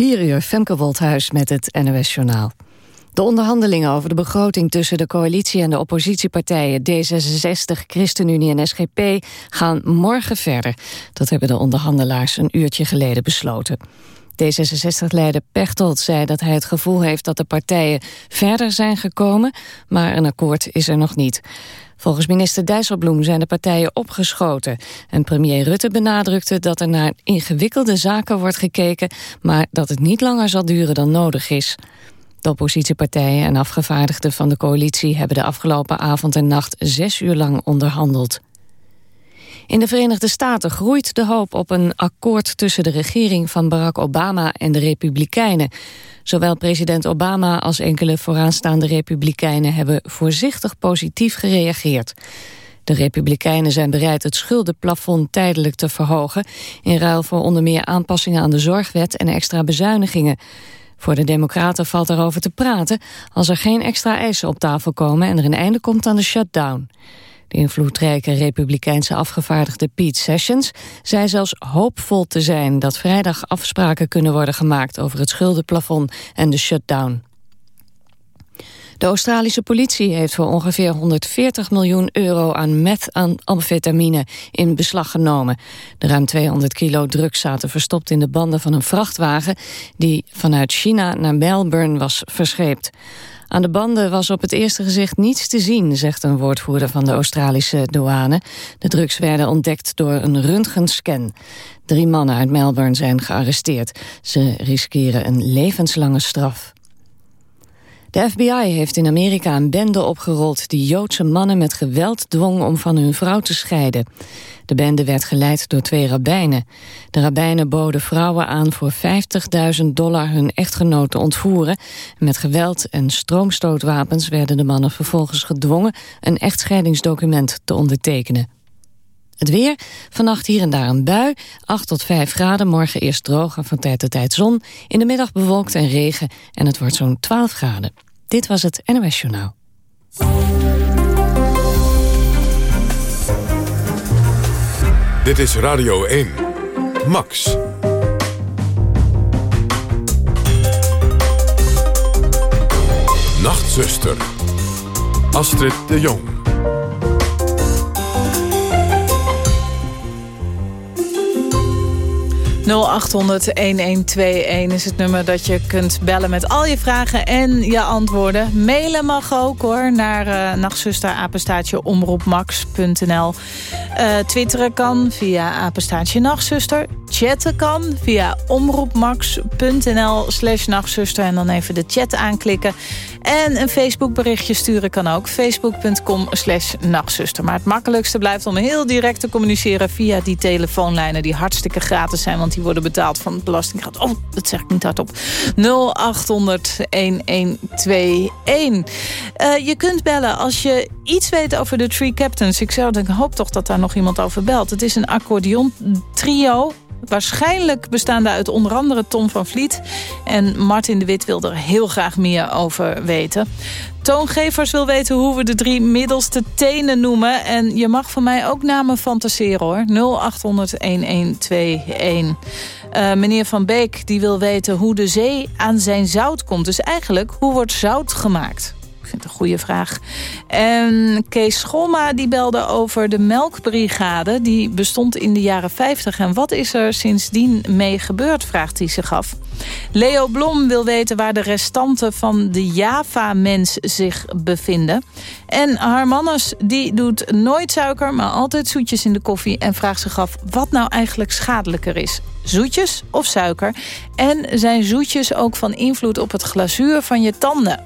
4 uur, Femke Wolthuis met het NOS Journaal. De onderhandelingen over de begroting tussen de coalitie en de oppositiepartijen D66, ChristenUnie en SGP gaan morgen verder. Dat hebben de onderhandelaars een uurtje geleden besloten. D66-leider Pechtold zei dat hij het gevoel heeft dat de partijen verder zijn gekomen, maar een akkoord is er nog niet. Volgens minister Dijsselbloem zijn de partijen opgeschoten. En premier Rutte benadrukte dat er naar ingewikkelde zaken wordt gekeken... maar dat het niet langer zal duren dan nodig is. De oppositiepartijen en afgevaardigden van de coalitie... hebben de afgelopen avond en nacht zes uur lang onderhandeld. In de Verenigde Staten groeit de hoop op een akkoord tussen de regering van Barack Obama en de Republikeinen. Zowel president Obama als enkele vooraanstaande Republikeinen hebben voorzichtig positief gereageerd. De Republikeinen zijn bereid het schuldenplafond tijdelijk te verhogen... in ruil voor onder meer aanpassingen aan de zorgwet en extra bezuinigingen. Voor de Democraten valt erover te praten als er geen extra eisen op tafel komen... en er een einde komt aan de shutdown. De invloedrijke republikeinse afgevaardigde Pete Sessions zei zelfs hoopvol te zijn dat vrijdag afspraken kunnen worden gemaakt over het schuldenplafond en de shutdown. De Australische politie heeft voor ongeveer 140 miljoen euro aan methamfetamine in beslag genomen. De ruim 200 kilo drugs zaten verstopt in de banden van een vrachtwagen die vanuit China naar Melbourne was verscheept. Aan de banden was op het eerste gezicht niets te zien, zegt een woordvoerder van de Australische douane. De drugs werden ontdekt door een röntgenscan. Drie mannen uit Melbourne zijn gearresteerd. Ze riskeren een levenslange straf. De FBI heeft in Amerika een bende opgerold... die Joodse mannen met geweld dwong om van hun vrouw te scheiden. De bende werd geleid door twee rabbijnen. De rabbijnen boden vrouwen aan voor 50.000 dollar hun echtgenoot te ontvoeren. Met geweld en stroomstootwapens werden de mannen vervolgens gedwongen... een echtscheidingsdocument te ondertekenen. Het weer, vannacht hier en daar een bui, 8 tot 5 graden, morgen eerst droog en van tijd tot tijd zon. In de middag bewolkt en regen en het wordt zo'n 12 graden. Dit was het NOS Journaal. Dit is Radio 1. Max. Nachtzuster. Astrid de Jong. 0800-1121 is het nummer dat je kunt bellen met al je vragen en je antwoorden. Mailen mag ook hoor, naar uh, nachtzuster, apenstaatje, omroepmax.nl. Uh, twitteren kan via apenstaatje nachtzuster. Chatten kan via omroepmax.nl slash nachtzuster. En dan even de chat aanklikken. En een Facebook berichtje sturen kan ook. Facebook.com slash nachtzuster. Maar het makkelijkste blijft om heel direct te communiceren... via die telefoonlijnen die hartstikke gratis zijn. Want worden betaald van het belastinggeld. Oh, dat zeg ik niet hardop. 0800-1121. Uh, je kunt bellen als je iets weet over de Three Captains. Ik, zou, ik hoop toch dat daar nog iemand over belt. Het is een accordeon trio Waarschijnlijk bestaande uit onder andere Tom van Vliet. En Martin de Wit wil er heel graag meer over weten. Toongevers wil weten hoe we de drie middelste tenen noemen. En je mag van mij ook namen fantaseren hoor. 0800-1121. Uh, meneer Van Beek die wil weten hoe de zee aan zijn zout komt. Dus eigenlijk, hoe wordt zout gemaakt? Vind het een goede vraag. En Kees Scholma die belde over de melkbrigade. Die bestond in de jaren 50. En wat is er sindsdien mee gebeurd, vraagt hij zich af. Leo Blom wil weten waar de restanten van de Java-mens zich bevinden. En Harmannes die doet nooit suiker, maar altijd zoetjes in de koffie... en vraagt zich af wat nou eigenlijk schadelijker is. Zoetjes of suiker? En zijn zoetjes ook van invloed op het glazuur van je tanden?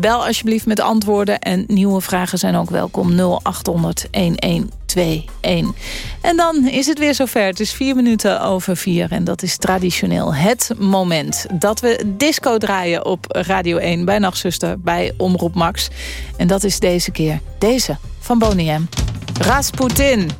Bel alsjeblieft met antwoorden en nieuwe vragen zijn ook welkom 0800 1121. En dan is het weer zover. Het is vier minuten over vier en dat is traditioneel het moment dat we disco draaien op Radio 1 bij Nachtzuster bij Omroep Max. En dat is deze keer deze van Boniem. Rasputin.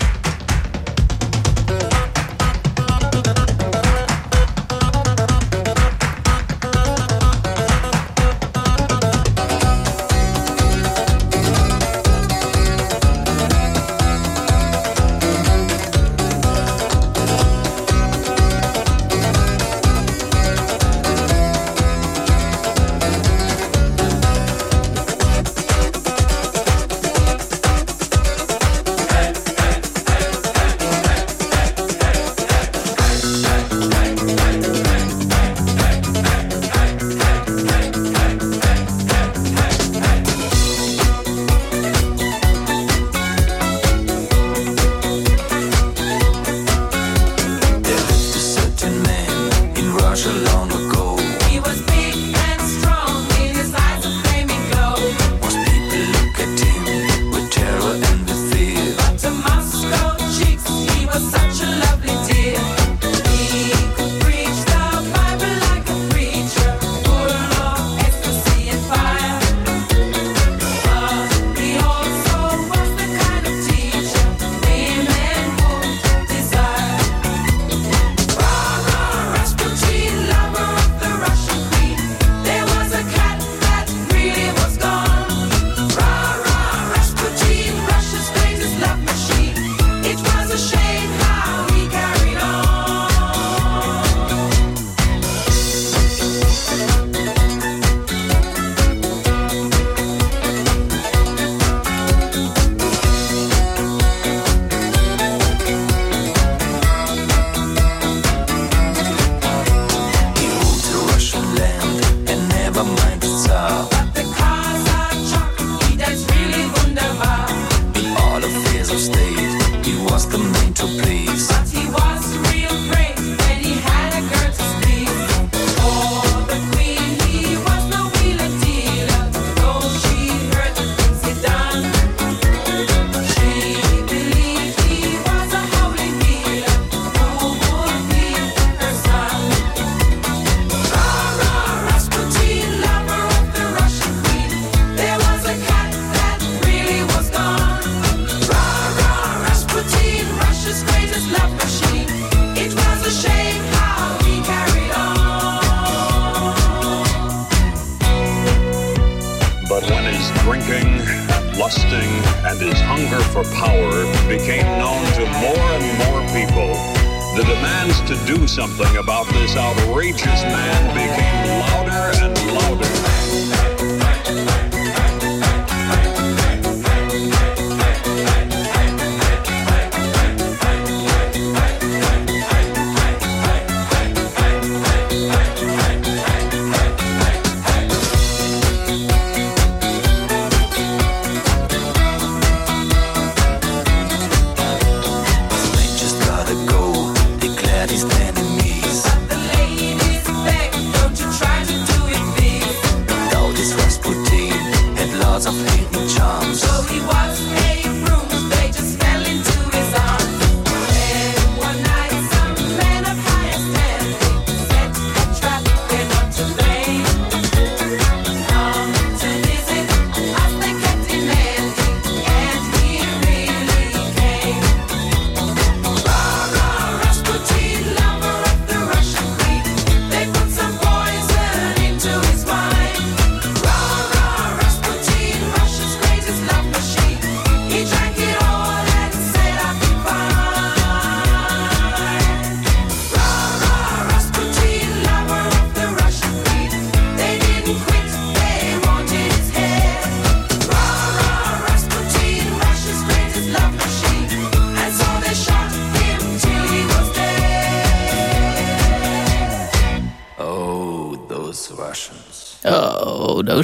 This outrageous man became louder and louder.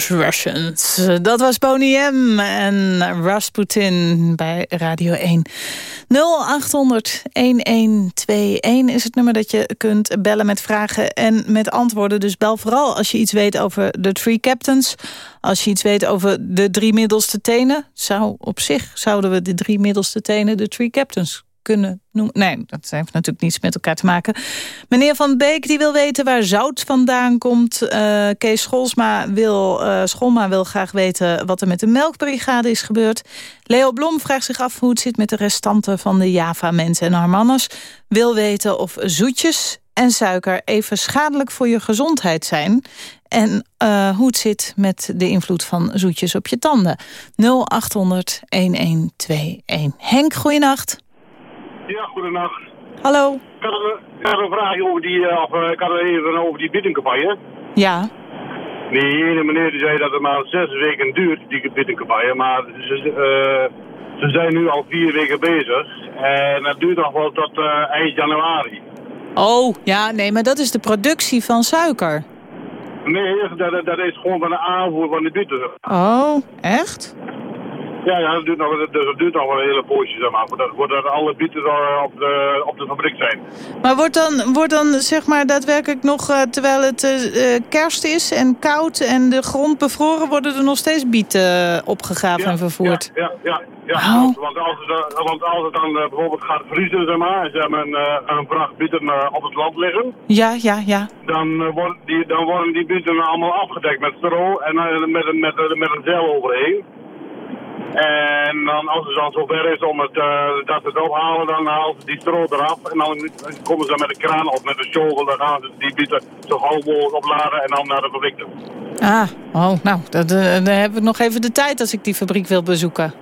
Russians. Dat was Boney M. en Rasputin bij Radio 1. 0800-1121 is het nummer dat je kunt bellen met vragen en met antwoorden. Dus bel vooral als je iets weet over de Three Captains. Als je iets weet over de drie middelste tenen. Zou op zich zouden we de drie middelste tenen de Three Captains kunnen noemen. Nee, dat heeft natuurlijk niets met elkaar te maken. Meneer Van Beek die wil weten waar zout vandaan komt. Eh, Kees Scholsma wil, eh, Scholma wil graag weten wat er met de melkbrigade is gebeurd. Leo Blom vraagt zich af hoe het zit met de restanten van de Java-mensen. En Harmannes wil weten of zoetjes en suiker even schadelijk voor je gezondheid zijn. En eh, hoe het zit met de invloed van zoetjes op je tanden. 0800 1121. Henk, goeienacht. Ja, goedenacht. Hallo. Ik had een, ik had een vraag over die, eh, of, eh, ik had even over die biddingcampagne. Ja. Die ene meneer die zei dat het maar zes weken duurt, die biddingcampagne. Maar ze, eh, ze zijn nu al vier weken bezig. En dat duurt nog wel tot eind januari. Oh, ja, nee, maar dat is de productie van suiker. Nee, dat, dat is gewoon van de aanvoer van de bieten. Oh, echt? Ja, ja dat, duurt nog, dat, dat duurt nog wel een hele poosje, zeg maar. Voordat, voordat alle bieten er op de, op de fabriek zijn. Maar wordt dan, wordt dan zeg maar daadwerkelijk nog, eh, terwijl het eh, eh, kerst is en koud en de grond bevroren, worden er nog steeds bieten eh, opgegraven en vervoerd? Ja, ja, ja. Oh. Want, als het, dan- want als het dan eh, bijvoorbeeld gaat vriezen, zeg maar, en ze hebben een, eh, een vracht bieten eh, op het land liggen, Ja, ja, ja. dan, eh, worden die, dan worden die bieten allemaal afgedekt met stro en eh, met, een- met, een- met een zeil overheen. En dan, als het dan zover is om het, eh, dat ze het ophalen, dan halen ze die stro eraf. En dan komen ze met een kraan of met een shovel, dan gaan ze die bieten zo gauw mogelijk opladen en dan naar de fabriek toe. Ah, oh, nou, dat, eh, dan heb ik nog even de tijd als ik die fabriek wil bezoeken.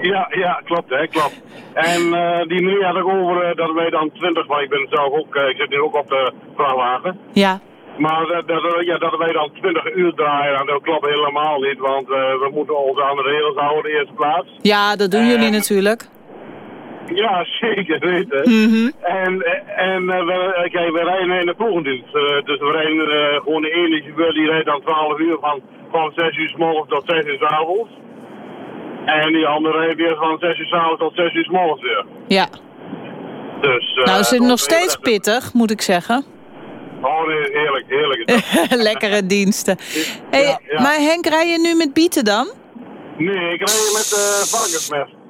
Ja, ja, klopt, hè, klopt. En eh, die meneer had ook over dat wij dan 20, maar ik ben zelf ook, ik zit nu ook op de vrachtwagen. Ja. Maar eh, dat, eh, ja, dat wij dan 20 uur draaien, en dat klopt helemaal niet, want eh, we moeten ons aan de regels houden in de eerste plaats. Ja, dat doen jullie natuurlijk. Ja, zeker weten. En, eh, en eh, we, kijk, we rijden in de ploegendienst. dus we rijden eh, gewoon de ene chauffeur die rijdt dan 12 uur van, van 6 uur s morgens tot 6 uur s avonds. En die andere rijdt weer van 6 uur s avonds tot 6 uur s morgens weer. Ja. Dus, eh, Nou, is het dat nog steeds pittig, moet ik zeggen. Oh, heerlijk, heerlijk. Lekkere diensten. Hey, Ja, ja. Maar Henk, rij je nu met bieten dan? nee, ik rijd met eh varkensmest.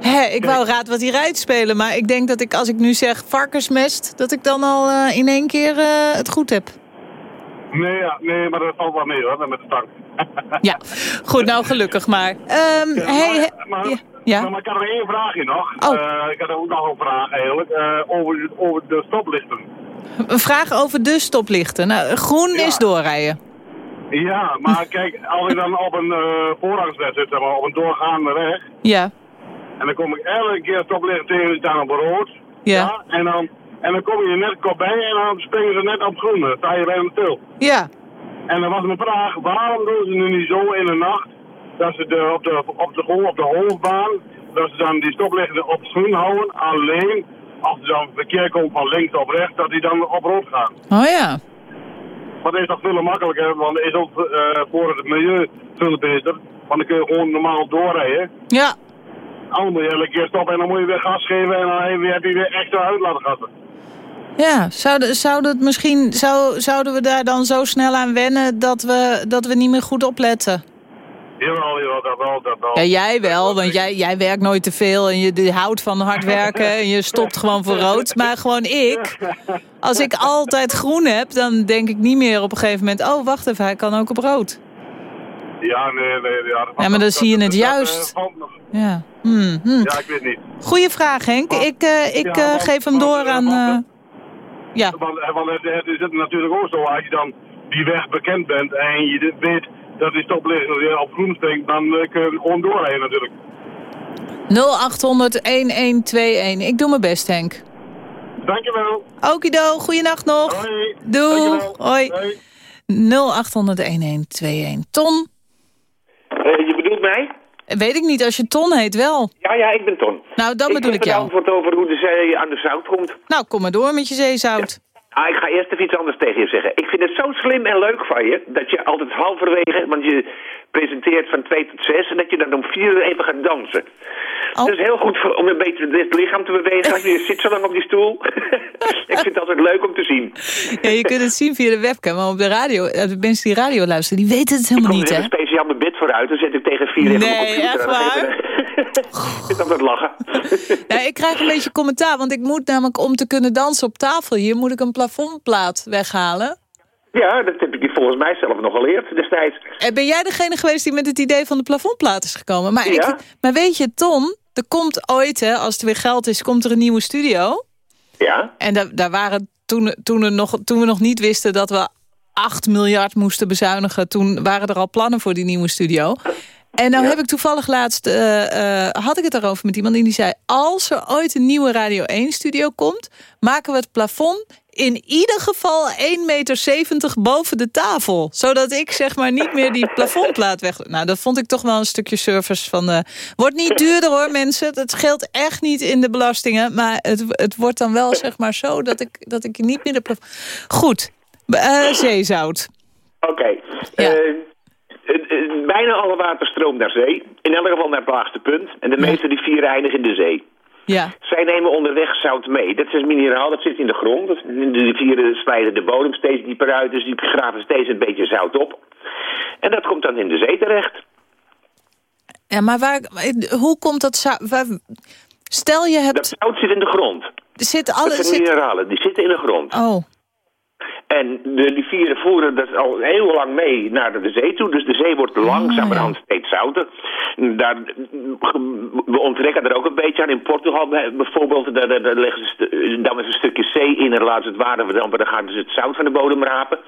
Hè, ik wou raad wat hij rijdt spelen, maar ik denk dat ik als ik nu zeg varkensmest, dat ik dan al eh, in één keer eh, het goed heb. Nee, ja, nee, maar dat valt wel mee hoor, met de tank. Ja, goed, nou gelukkig maar. Ehm, Ja, hey, maar, maar, ja, ja. maar, ik had nog één vraagje nog. Oh. Ik had ook nog een vraag eigenlijk, over, over de stoplichten. Een vraag over de stoplichten. Nou, groen Ja. is doorrijden. Ja, maar kijk, als ik dan op een voorrangsweg zit, zeg maar, op een doorgaande weg, Ja, en dan kom ik elke keer stoplicht tegen die staan op rood. ja, en, dan, en dan kom je net kort bij en dan springen ze net op groen. Dan sta je bij hem stil. ja. En dan was mijn vraag, waarom doen ze nu niet zo in de nacht, dat ze de, op, de, op, de, op de hoofdbaan, dat ze dan die stoplichten op groen houden, alleen als er dan verkeer komt van links op rechts, dat die dan op rood gaan. Oh ja. Maar dat is toch veel makkelijker, want dat is ook eh, voor het milieu veel beter. Want dan kun je gewoon normaal doorrijden. Ja, Anders moet je elke keer stoppen en dan moet je weer gas geven en dan heb je weer extra uitlaatgassen. ja. Zouden, zouden, het misschien, zou, zouden we daar dan zo snel aan wennen dat we, dat we niet meer goed opletten? Jawel, jawel, dat wel, dat wel. Ja, jij wel, want jij, jij werkt nooit te veel en je, je houdt van hard werken en je stopt gewoon voor rood. Maar gewoon ik, als ik altijd groen heb, dan denk ik niet meer op een gegeven moment... oh, wacht even, hij kan ook op rood. Ja, nee, nee. Ja, dat- Ja, maar dan zie je het juist. eh. Ja, hmm, hmm. Ja, ik weet niet. Goeie vraag, Henk. Ik, eh, ik Ja, eh, want- geef hem door aan... want- ja, Want, het, is het natuurlijk ook zo, als je dan die weg bekend bent en je weet dat die stoplichten weer op groen springt, dan eh, kun je gewoon doorrijden natuurlijk. 0800-1121. Ik doe mijn best, Henk. Dankjewel. Okido, goeienacht nog. Hoi. Doei. Hoi. Hoi. 0800-1121. Ton? Eh, je bedoelt mij? Weet ik niet, als je Ton heet wel. Ja, ja, ik ben Ton. Nou, dan bedoel ik heb een jou. antwoord over hoe de zee aan de zout komt. Nou, kom maar door met je zeezout. Ah, ik ga eerst even iets anders tegen je zeggen. Ik vind het zo slim en leuk van je, dat je altijd halverwege, want je presenteert van 2 tot 6, en dat je dan om 4 uur even gaat dansen. Oh. Dat is heel goed voor, om een beetje het lichaam te bewegen. als Je zit zo lang op die stoel. ik vind het altijd leuk om te zien. Ja, je kunt het zien via de webcam, maar op de radio, eh, de mensen die radio luisteren, die weten het helemaal Ik niet, kom er hè? speciaal mijn bed vooruit, dan zet ik tegen 4 even Nee, mijn computer echt waar? Ik altijd lachen. Ja, ik krijg een beetje commentaar, want ik moet namelijk om te kunnen dansen op tafel hier, moet ik een plafondplaat weghalen. Ja, dat heb ik volgens mij zelf nog geleerd destijds. En ben jij degene geweest die met het idee van de plafondplaat is gekomen? Maar, Ja. ik, maar weet je, Ton, er komt ooit, hè, als er weer geld is, komt er een nieuwe studio. Ja? En daar, daar waren toen, toen, er nog, toen we nog niet wisten dat we 8 miljard moesten bezuinigen... toen waren er al plannen voor die nieuwe studio. En nou Ja. heb ik toevallig laatst, eh, eh, had ik het daarover met iemand... en die zei, als er ooit een nieuwe Radio 1-studio komt... maken we het plafond in ieder geval 1,70 meter boven de tafel. Zodat ik zeg maar niet meer die plafondplaat weg... Nou, dat vond ik toch wel een stukje service van... de. wordt niet duurder hoor, mensen. Het scheelt echt niet in de belastingen. Maar het, het wordt dan wel zeg maar zo dat ik, dat ik niet meer de plafond... Goed, zeezout. Oké. Ja. Eh, eh, bijna alle water stroomt naar zee. In elk geval naar het laagste punt. En de meeste rivieren eindigen in de zee. Ja, Zij nemen onderweg zout mee. Dat is mineraal, dat zit in de grond. Dat- De rivieren slijden de bodem steeds dieper uit. Dus die graven steeds een beetje zout op. En dat komt dan in de zee terecht. ja maar waar, hoe komt dat... zou- waar- stel je Dat hebt... zout zit in de grond. Zit Dat alle, zijn zit, mineralen, die zitten in de grond. oh, En de rivieren voeren dat al heel lang mee naar de zee toe. Dus de zee wordt langzamerhand steeds zouter. Daar, we onttrekken er ook een beetje aan. In Portugal bij- bijvoorbeeld, daar, daar, daar leggen ze dan is een stukje zee in en laten ze het water verdampen. Dan gaan ze het zout van de bodem rapen.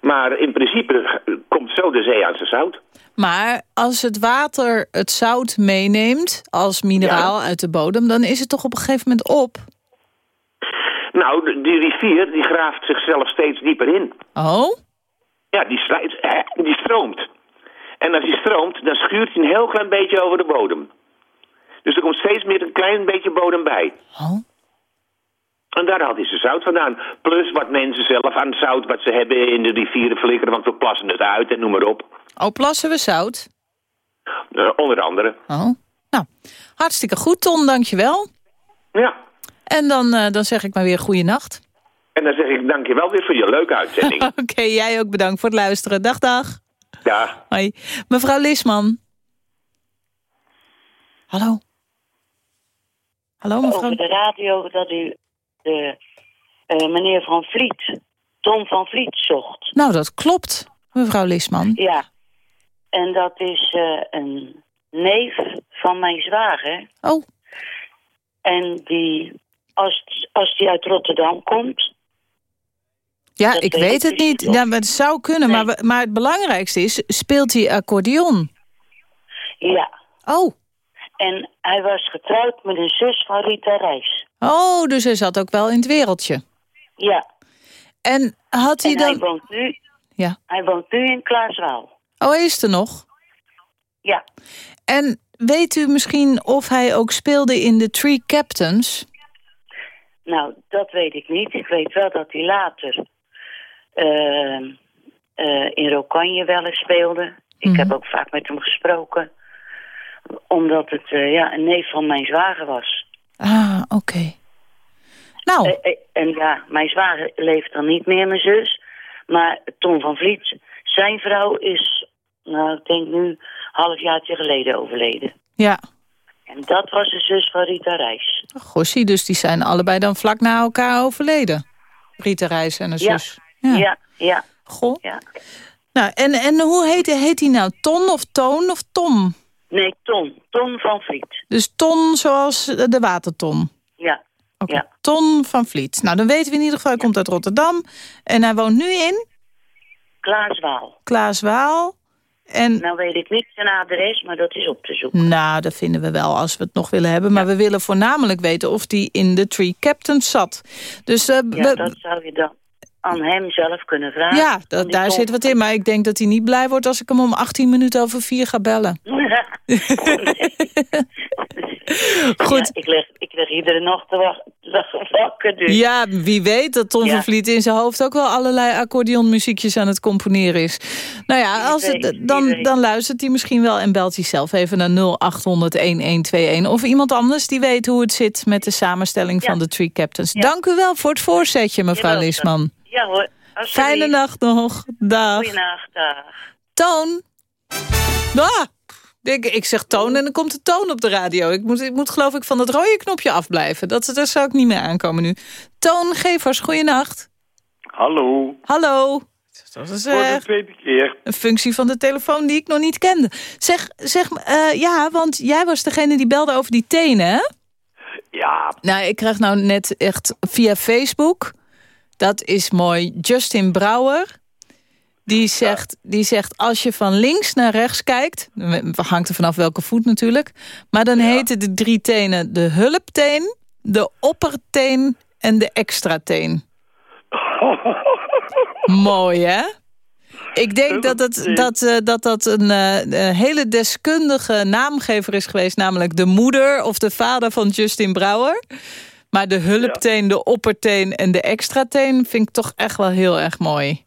Maar in principe komt zo de zee aan zijn zout. maar als het water het zout meeneemt als mineraal uit de bodem... dan is het toch op een gegeven moment op? Nou, die rivier die graaft zichzelf steeds dieper in. Oh? Ja, die, slijt, die stroomt. En als die stroomt, dan schuurt hij een heel klein beetje over de bodem. Dus er komt steeds meer een klein beetje bodem bij. Oh? En daar haalt hij zijn zout vandaan. Plus wat mensen zelf aan zout wat ze hebben in de rivieren flikkeren, want we plassen het uit en noem maar op. Oh, plassen we zout? Eh, onder andere. Oh, nou, hartstikke goed, Ton, dankjewel. Ja. En dan, eh, dan zeg ik maar weer goeienacht. En dan zeg ik dankjewel weer voor je leuke uitzending. Oké, jij ook bedankt voor het luisteren. Dag, dag. ja. Hoi. Mevrouw Lisman. Hallo. Hallo, mevrouw. over de radio dat u de, eh, meneer Van Vliet, Tom van Vliet, zocht. Nou, dat klopt, mevrouw Lisman. Ja. En dat is eh, een neef van mijn zwager. Oh, En die, als, als die uit Rotterdam komt, Ja, Dat ik weet het dus niet. Ja, maar het zou kunnen. Nee. Maar, maar het belangrijkste is, speelt hij accordeon? Ja. Oh. En hij was getrouwd met een zus van Rita Reis. Oh, dus hij zat ook wel in het wereldje. Ja. En had hij En hij dan... woont nu, Ja. hij woont nu in Klaaswaal. Oh, hij is er nog? Ja. En weet u misschien of hij ook speelde in de Three Captains? Nou, dat weet ik niet. Ik weet wel dat hij later eh, eh, in Rokanje wel eens speelde. Ik Mhm. heb ook vaak met hem gesproken. Omdat het eh, ja, een neef van mijn zwager was. Ah, oké. Nou, Eh, en ja, mijn zwager leeft dan niet meer, mijn zus. Maar Tom van Vliet, zijn vrouw is, nou, ik denk nu, een halfjaartje geleden overleden. ja. En dat was de zus van Rita Reis. Gossie, dus die zijn allebei dan vlak na elkaar overleden. Rita Reis en haar Ja. zus. Ja, ja, ja. Goh. Nou, en, en hoe heet, heet hij nou? Ton of Toon of Tom? Nee, Ton. Ton van Vliet. Dus Ton zoals de waterton. Ja. Oké, Ja. Ton van Vliet. Nou, dan weten we in ieder geval, hij komt uit Rotterdam. En hij woont nu in Klaaswaal. Klaaswaal. En Nou weet ik niet zijn adres, maar dat is op te zoeken. nou, dat vinden we wel als we het nog willen hebben. Maar we willen voornamelijk weten of die in de Three Captains zat. Dus eh, Ja, we- dat zou je dan aan hem zelf kunnen vragen. ja, dat, daar zit wat in. Maar ik denk dat hij niet blij wordt als ik hem om 18 minuten over 4 ga bellen. Goed. Ja, ik, leg, ik leg iedere nacht te te wakker. Dus. Ja, wie weet dat Tom Ja. van Vliet in zijn hoofd ook wel allerlei accordeonmuziekjes aan het componeren is. Nou ja, als het, weet, dan, dan luistert hij misschien wel en belt hij zelf even naar 0800-1121. Of iemand anders die weet hoe het zit met de samenstelling van de Three Captains. Dank u wel voor het voorzetje, mevrouw Lisman. Ja hoor. Fijne nacht nog. Dag. Goeienacht, dag. Toon. Ah, ik, ik zeg toon en dan komt de toon op de radio. Ik moet, ik moet geloof ik van dat rode knopje afblijven. Dat, daar zou ik niet meer aankomen nu. Toon Gevers, goeienacht. Hallo, Hallo. Dat is voor de eh, tweede keer. een functie van de telefoon die ik nog niet kende. Zeg, zeg eh, ja, want jij was degene die belde over die tenen, hè? Ja, Nou, ik krijg nou net echt via Facebook... dat is mooi, Justin Brouwer... Die zegt, die zegt, als je van links naar rechts kijkt... hangt er vanaf welke voet natuurlijk... maar dan heten de drie tenen de hulpteen... de opperteen en de extrateen. Mooi, hè? Ik denk dat het, dat, eh, dat, dat een eh, een hele deskundige naamgever is geweest... namelijk de moeder of de vader van Justin Brouwer. Maar de hulpteen, de opperteen en de extrateen... vind ik toch echt wel heel erg mooi.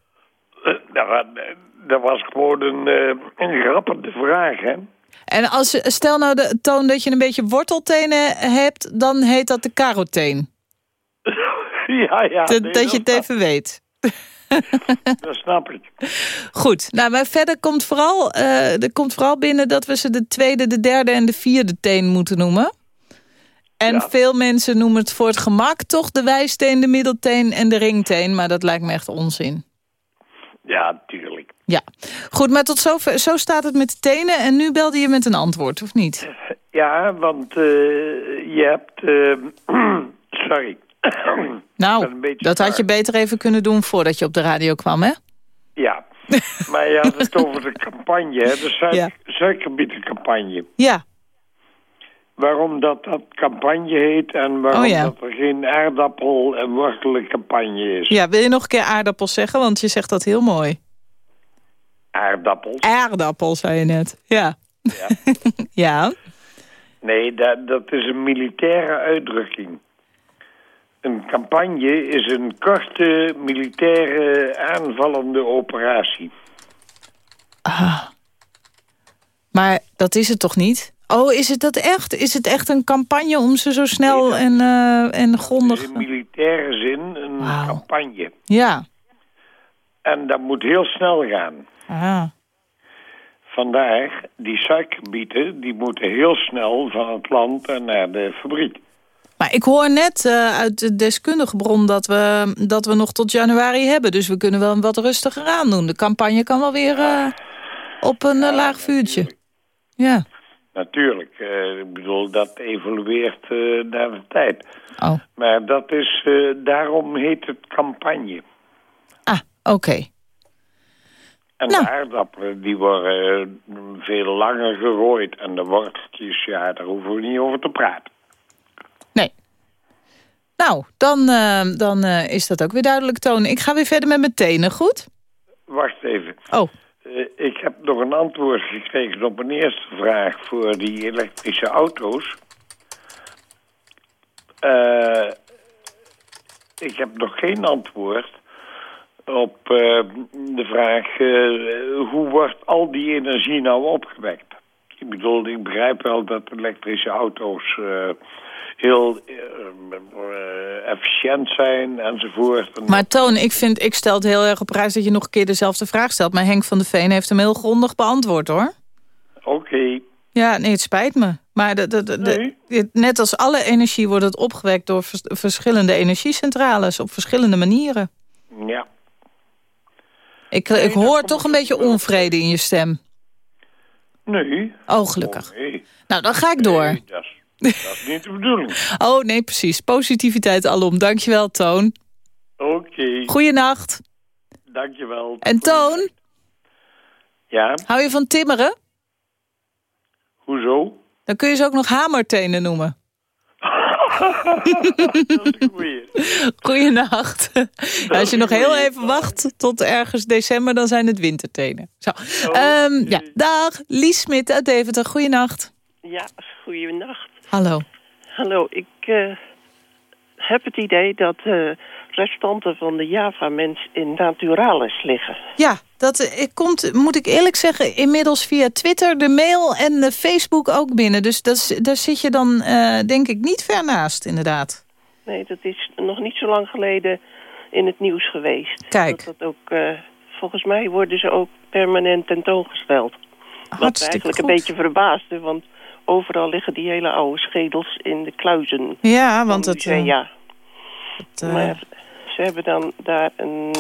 Eh, nou, eh, dat was gewoon een, eh, een grappige vraag, hè? En als, stel nou de toon dat je een beetje worteltenen hebt... dan heet dat de karoteen. ja, ja. Dat- nee, dat je het even weet. Dat snap ik. Goed, nou, maar verder komt vooral, er komt vooral binnen dat we ze de tweede, de derde en de vierde teen moeten noemen. En Ja. veel mensen noemen het voor het gemak toch de wijsteen, de middelteen en de ringteen. Maar dat lijkt me echt onzin. Ja, tuurlijk. Ja, goed, maar tot zover, zo staat het met de tenen. En nu belde je met een antwoord, of niet? Ja, want eh, je hebt... eh, sorry. Nou, dat had je beter even kunnen doen voordat je op de radio kwam, hè? Ja, maar je had het over de campagne, de suik Ja. suikerbietencampagne. Ja, Waarom dat dat campagne heet en waarom Oh, ja. dat er geen aardappel- en wortelencampagne is. ja, wil je nog een keer aardappels zeggen? Want je zegt dat heel mooi. Aardappels? Aardappel, zei je net. Ja. Ja. ja. Nee, dat, dat is een militaire uitdrukking. Een campagne is een korte militaire aanvallende operatie. Ah. Maar dat is het toch niet? Oh, is het dat echt? Is het echt een campagne om ze zo snel Nee, en, eh, en grondig... in militaire zin een campagne. Ja. En dat moet heel snel gaan. Ah. Vandaar, die suikerbieten, die moeten heel snel van het land en naar de fabriek. Maar ik hoor net eh, uit de deskundige bron dat we, dat we nog tot januari hebben. Dus we kunnen wel wat rustiger aan doen. De campagne kan wel weer eh, op een laag vuurtje. Ja. Natuurlijk, eh, ik bedoel, dat evolueert eh, naar de tijd. Oh. Maar dat is, eh, daarom heet het campagne. Oké. En Nou. de aardappelen die worden veel langer gerooid. En de worteltjes, ja, daar hoeven we niet over te praten. Nee. Nou, dan, dan is dat ook weer duidelijk, Toon. Ik ga weer verder met mijn tenen, goed? Wacht even. Oh. Eh, ik heb nog een antwoord gekregen op een eerste vraag voor die elektrische auto's. Eh, ik heb nog geen antwoord op eh, de vraag hoe wordt al die energie nou opgewekt? Ik bedoel, ik begrijp wel dat elektrische auto's eh, heel eh, eh, efficiënt zijn enzovoort. En Maar Toon, ik, vind, ik stel het heel erg op prijs dat je nog een keer dezelfde vraag stelt. Maar Henk van de Veen heeft hem heel grondig beantwoord, hoor. Oké, Ja, nee, het spijt me. Maar de, net als alle energie wordt het opgewekt door vers- verschillende energiecentrales op verschillende manieren. ja. Ik, ik hoor toch een beetje onvrede in je stem. Nee. Oh, gelukkig. Oh, nee. Nou, dan ga ik door. Nee, dat, is, dat is niet de bedoeling. Oh, nee, precies. Positiviteit alom. Dankjewel, Toon. Oké, Goeienacht. dankjewel. En Toon, Ja, hou je van timmeren? hoezo? Dan kun je ze ook nog hamertenen noemen. Goeienacht. Als je nog heel even wacht tot ergens december, dan zijn het wintertenen. Zo. Ehm, ja. Dag, Lies Smit uit Deventer. Goeienacht. Ja, goeienacht. Hallo. Hallo, ik eh, heb het idee dat eh, restanten van de Java-mens in Naturalis liggen. Ja, dat eh, komt, moet ik eerlijk zeggen, inmiddels via Twitter, de mail en de Facebook ook binnen. Dus dat, daar zit je dan, eh, denk ik, niet ver naast, inderdaad. Nee, dat is nog niet zo lang geleden in het nieuws geweest. Kijk. Dat dat ook, eh, volgens mij worden ze ook permanent tentoongesteld. Wat Hartstikke eigenlijk goed. een beetje verbaasde, want overal liggen die hele oude schedels in de kluizen. Ja, want het... het, eh, Maar ze hebben dan daar een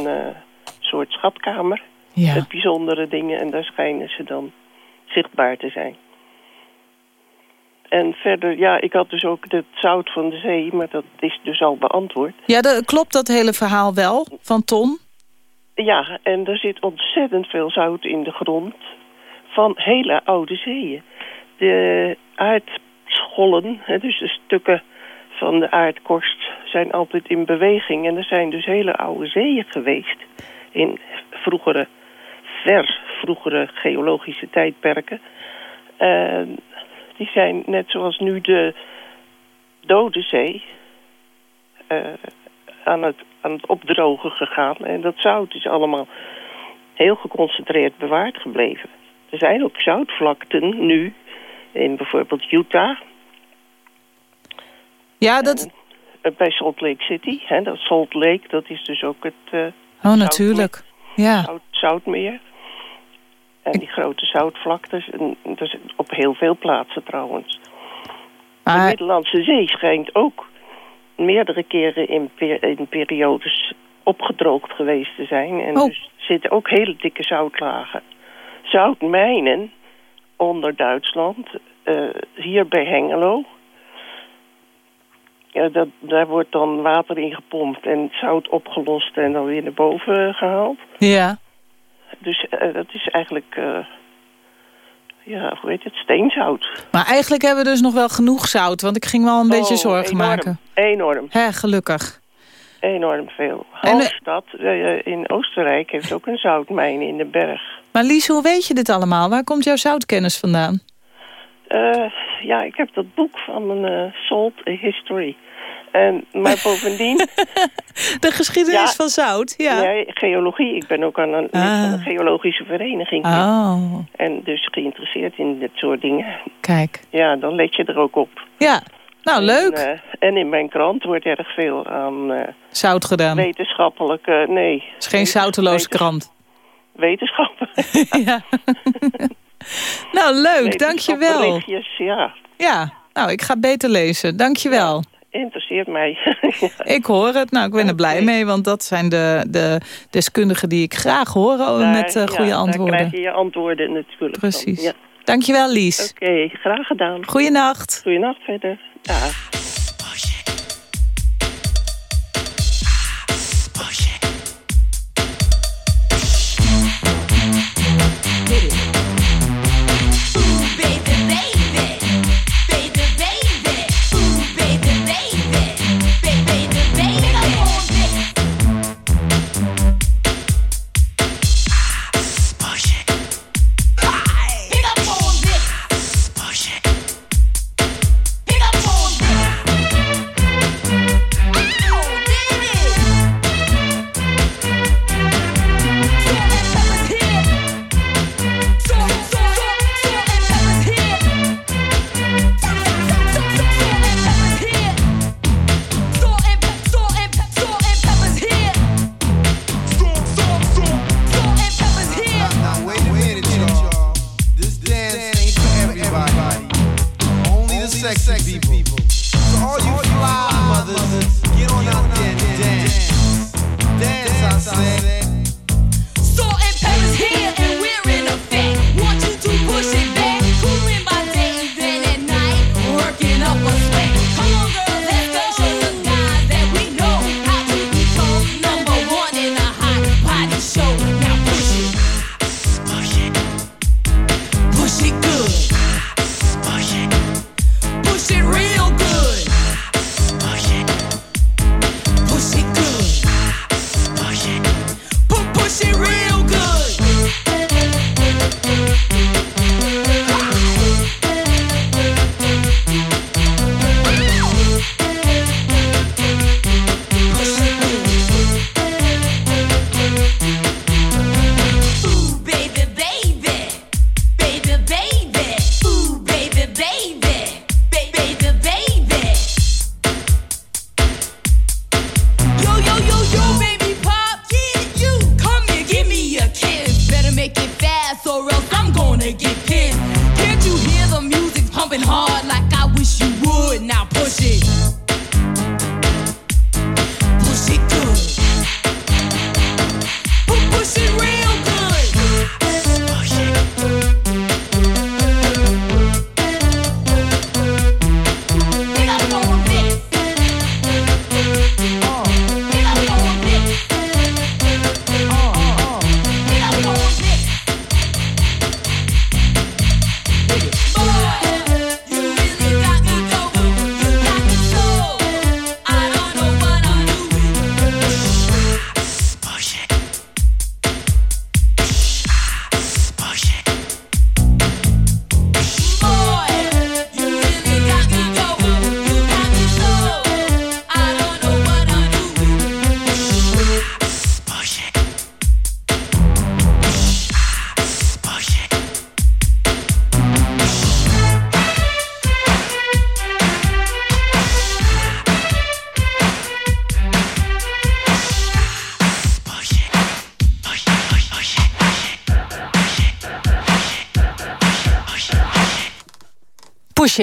soort schatkamer Ja. met bijzondere dingen en daar schijnen ze dan zichtbaar te zijn. En verder, ja, ik had dus ook het zout van de zee, maar dat is dus al beantwoord. ja, dat, klopt dat hele verhaal wel van Ton? Ja, en er zit ontzettend veel zout in de grond van hele oude zeeën. De aardschollen, hè, dus de stukken van de aardkorst, zijn altijd in beweging. En er zijn dus hele oude zeeën geweest in vroegere, ver vroegere geologische tijdperken. En die zijn net zoals nu de Dode Zee eh, aan, het, aan het opdrogen gegaan. En dat zout is allemaal heel geconcentreerd bewaard gebleven. Er zijn ook zoutvlakten nu, in bijvoorbeeld Utah, Ja, dat... eh, bij Salt Lake City. Hè, dat Salt Lake, dat is dus ook het eh, Oh, natuurlijk. Ja. zout, zoutmeer. En die grote zoutvlaktes, en is op heel veel plaatsen trouwens. De Middellandse Zee schijnt ook meerdere keren in, per- in periodes opgedroogd geweest te zijn. En Oh. dus zitten ook hele dikke zoutlagen. Zoutmijnen onder Duitsland, eh, hier bij Hengelo. Ja, dat, daar wordt dan water in gepompt en zout opgelost en dan weer naar boven gehaald. ja. Dus eh, dat is eigenlijk, eh, ja, hoe heet het, steenzout. maar eigenlijk hebben we dus nog wel genoeg zout, want ik ging wel een beetje Oh, zorgen enorm, maken. Enorm, Hè, gelukkig. enorm veel. En, eh, eh, in Oostenrijk heeft ook een zoutmijn in de berg. Maar Lies, hoe weet je dit allemaal? Waar komt jouw zoutkennis vandaan? Ja, ik heb dat boek van een eh, Salt History. En, maar bovendien... De geschiedenis Ja. van zout, ja. Nee, geologie. Ik ben ook aan een van Ah. een geologische vereniging. Oh, En dus geïnteresseerd in dit soort dingen. kijk. Ja, dan let je er ook op. Ja, nou leuk. En, eh, en in mijn krant wordt erg veel aan eh, Zout gedaan. Het wetenschappelijke... Nee. is geen zouteloze krant. Wetenschappen. ja. nou, leuk, dankjewel. Wetenschapberichtjes, ja. Ja, nou, ik ga beter lezen. Dankjewel. Interesseert mij. Ik hoor het. Nou, ik ben er blij mee, want dat zijn de, de deskundigen die ik graag hoor oh, met eh, goede ja, antwoorden. krijg je je antwoorden natuurlijk. Precies. Ja. Dankjewel, Lies. Oké, graag gedaan. Goeienacht. Goeienacht verder. Dag. sexy, sexy people. people. So all you all fly mothers, get on out there and dance. Dance, dance, I said.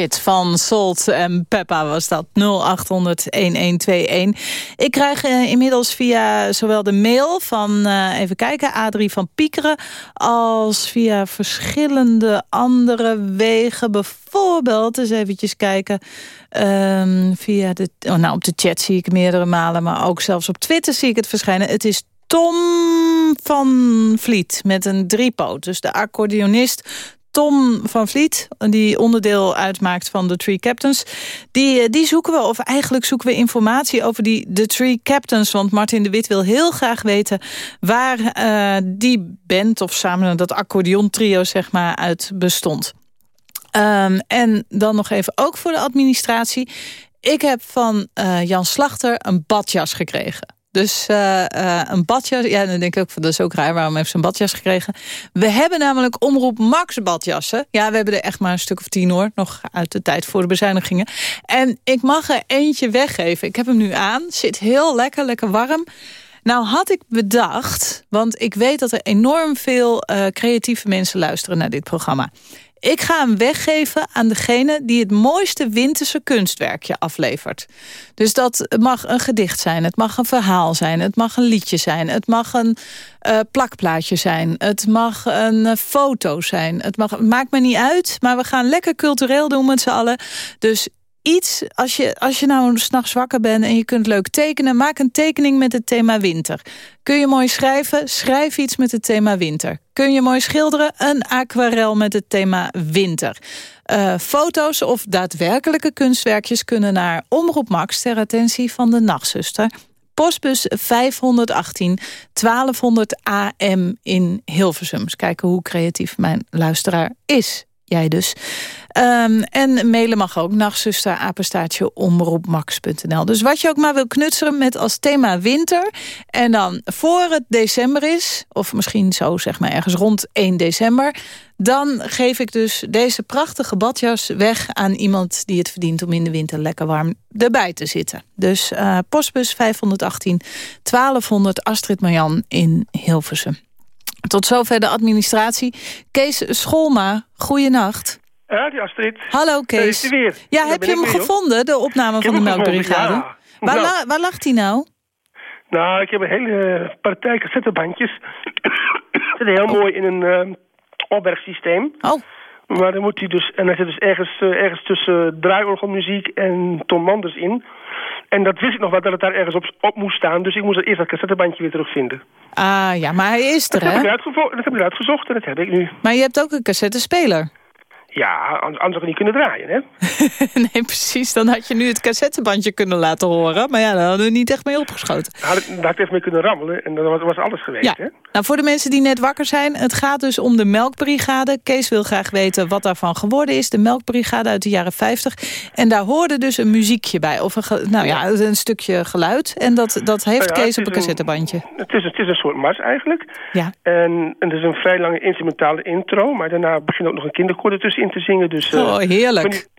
Van Salt en Peppa was dat. 0800-1121. Ik krijg eh, inmiddels via zowel de mail van, eh, even kijken, Adrie van Piekeren... als via verschillende andere wegen. Bijvoorbeeld, eens eventjes kijken... ehm, via de, oh, nou, op de chat zie ik meerdere malen... maar ook zelfs op Twitter zie ik het verschijnen. Het is Tom van Vliet met een driepoot. Dus de accordeonist Tom van Vliet, die onderdeel uitmaakt van de Three Captains... Die, eh, die zoeken we, of eigenlijk zoeken we informatie over die de Three Captains... want Martin de Wit wil heel graag weten waar eh, die band... of samen dat accordeontrio zeg maar uit bestond. Ehm, en dan nog even ook voor de administratie. Ik heb van eh, Jan Slachter een badjas gekregen. Dus eh, eh, een badjas, ja, dan denk ik ook, dat is ook raar, waarom heeft ze een badjas gekregen? We hebben namelijk Omroep Max badjassen. Ja, we hebben er echt maar een stuk of tien hoor, nog uit de tijd voor de bezuinigingen. En ik mag er eentje weggeven. Ik heb hem nu aan, zit heel lekker, lekker warm. Nou had ik bedacht, want ik weet dat er enorm veel eh, creatieve mensen luisteren naar dit programma. Ik ga hem weggeven aan degene die het mooiste winterse kunstwerkje aflevert. Dus dat mag een gedicht zijn, het mag een verhaal zijn... het mag een liedje zijn, het mag een eh, plakplaatje zijn... het mag een eh, foto zijn, het, mag, maakt me niet uit... maar we gaan lekker cultureel doen met z'n allen. Dus iets, als je, als je nou s'nachts wakker bent en je kunt leuk tekenen... maak een tekening met het thema winter. Kun je mooi schrijven? Schrijf iets met het thema winter. Kun je mooi schilderen? Een aquarel met het thema winter. Eh, foto's of daadwerkelijke kunstwerkjes kunnen naar Omroep Max... ter attentie van de nachtzuster. Postbus 518 1200 AM in Hilversum. Eens kijken hoe creatief mijn luisteraar is. Jij dus. Ehm, en mailen mag ook nachtzuster apenstaartje omroepmax.nl. Dus wat je ook maar wil knutselen met als thema winter. En dan voor het december is, of misschien zo zeg maar ergens rond 1 december... dan geef ik dus deze prachtige badjas weg aan iemand die het verdient... om in de winter lekker warm erbij te zitten. Dus eh, postbus 518 1200 Astrid Marjan in Hilversum. Tot zover de administratie. Kees Scholma, goeienacht. Ja, die Astrid. Hallo Daar Kees. is hij weer. Ja, Daar heb je hem hoor. gevonden, de opname van de melkbrigade? ja. Waar, Nou. la- waar lag hij nou? Nou, ik heb een hele partij cassettebandjes. Zit heel mooi in een opbergsysteem. Oh. Maar dan moet hij dus, en hij zit dus ergens, eh, ergens tussen draaiorgelmuziek en Tom Manders in. En dat wist ik nog wel, dat het daar ergens op, op moest staan. Dus ik moest eerst dat cassettebandje weer terugvinden. Ah ja, maar hij is er, Dat heb, ik hè? dat heb ik uitgezocht en dat heb ik nu. Maar je hebt ook een cassettespeler. Ja, anders had ik niet kunnen draaien, hè? nee, precies. Dan had je nu het cassettebandje kunnen laten horen. Maar ja, daar hadden we niet echt mee opgeschoten. Daar had daar had ik even mee kunnen rammelen en dan was, alles geweest, Ja, hè? nou voor de mensen die net wakker zijn. Het gaat dus om de melkbrigade. Kees wil graag weten wat daarvan geworden is. De melkbrigade uit de jaren 50. En daar hoorde dus een muziekje bij. Of een, nou ja, een stukje geluid. En dat, dat heeft Nou ja, Kees het op een- cassettebandje. Het is, het is een soort mars eigenlijk. Ja. En, en het is een vrij lange instrumentale intro. Maar daarna begint ook nog een kinderkoor ertussenin te zingen. Dus, eh, Oh, heerlijk. ik ben-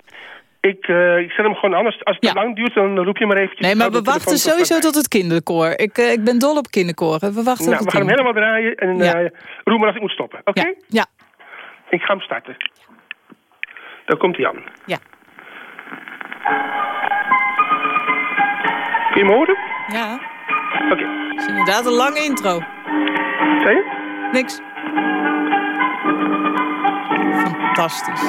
Ik, zet hem gewoon aan. Als, het te lang duurt, dan roep je maar eventjes. Nee, maar we wachten sowieso tot het kinderkoor. Ik, eh, ik ben dol op kinderkoren. We wachten Nou, tot we gaan hem helemaal draaien. En Ja. roep maar als ik moet stoppen. Oké? Ja, ja. Ik ga hem starten. Dan komt hij aan. Ja. Kun je me horen? Ja, Oké. het is inderdaad een lange intro. Zei je? Niks. Fantastisch.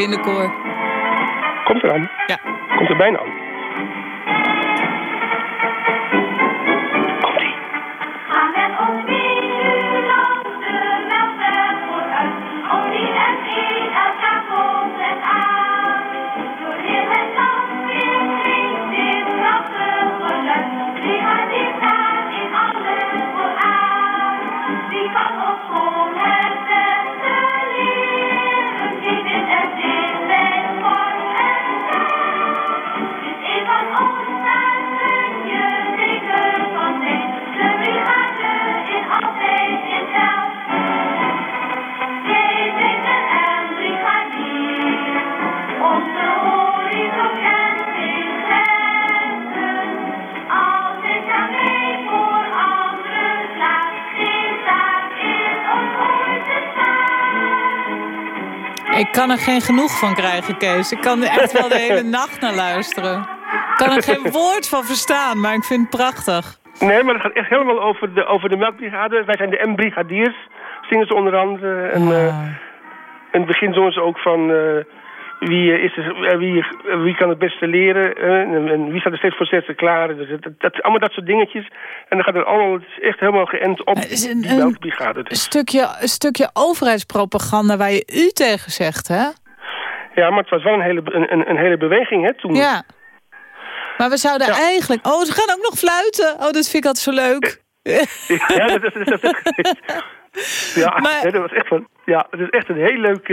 Kinderkoor. Komt er aan. Ja. Komt er bijna aan. Ik kan er geen genoeg van krijgen, Kees. Ik kan er echt wel de hele nacht naar luisteren. Ik kan er geen woord van verstaan, maar ik vind het prachtig. Nee, maar het gaat echt helemaal over de, over de melkbrigade. Wij zijn de M-brigadiers, zingen ze onder andere. En eh, in het begin zongen ze ook van... eh, wie, eh, is er, eh, wie, eh, wie kan het beste leren eh, en, en wie staat er steeds voor zetten klaar. Dus dat, dat, allemaal dat soort dingetjes. En dan gaat het allemaal, het is echt helemaal geënt op een- die een- melkbrigade. Een stukje, een stukje overheidspropaganda waar je u tegen zegt, hè? Ja, maar het was wel een hele, een, een, hele beweging hè, toen. Ja. Maar we zouden eigenlijk... Oh, ze gaan ook nog fluiten. Oh, dat vind ik altijd zo leuk. Ja, dat is, dat is, ja, dat was echt van, ja, het is echt een heel leuk...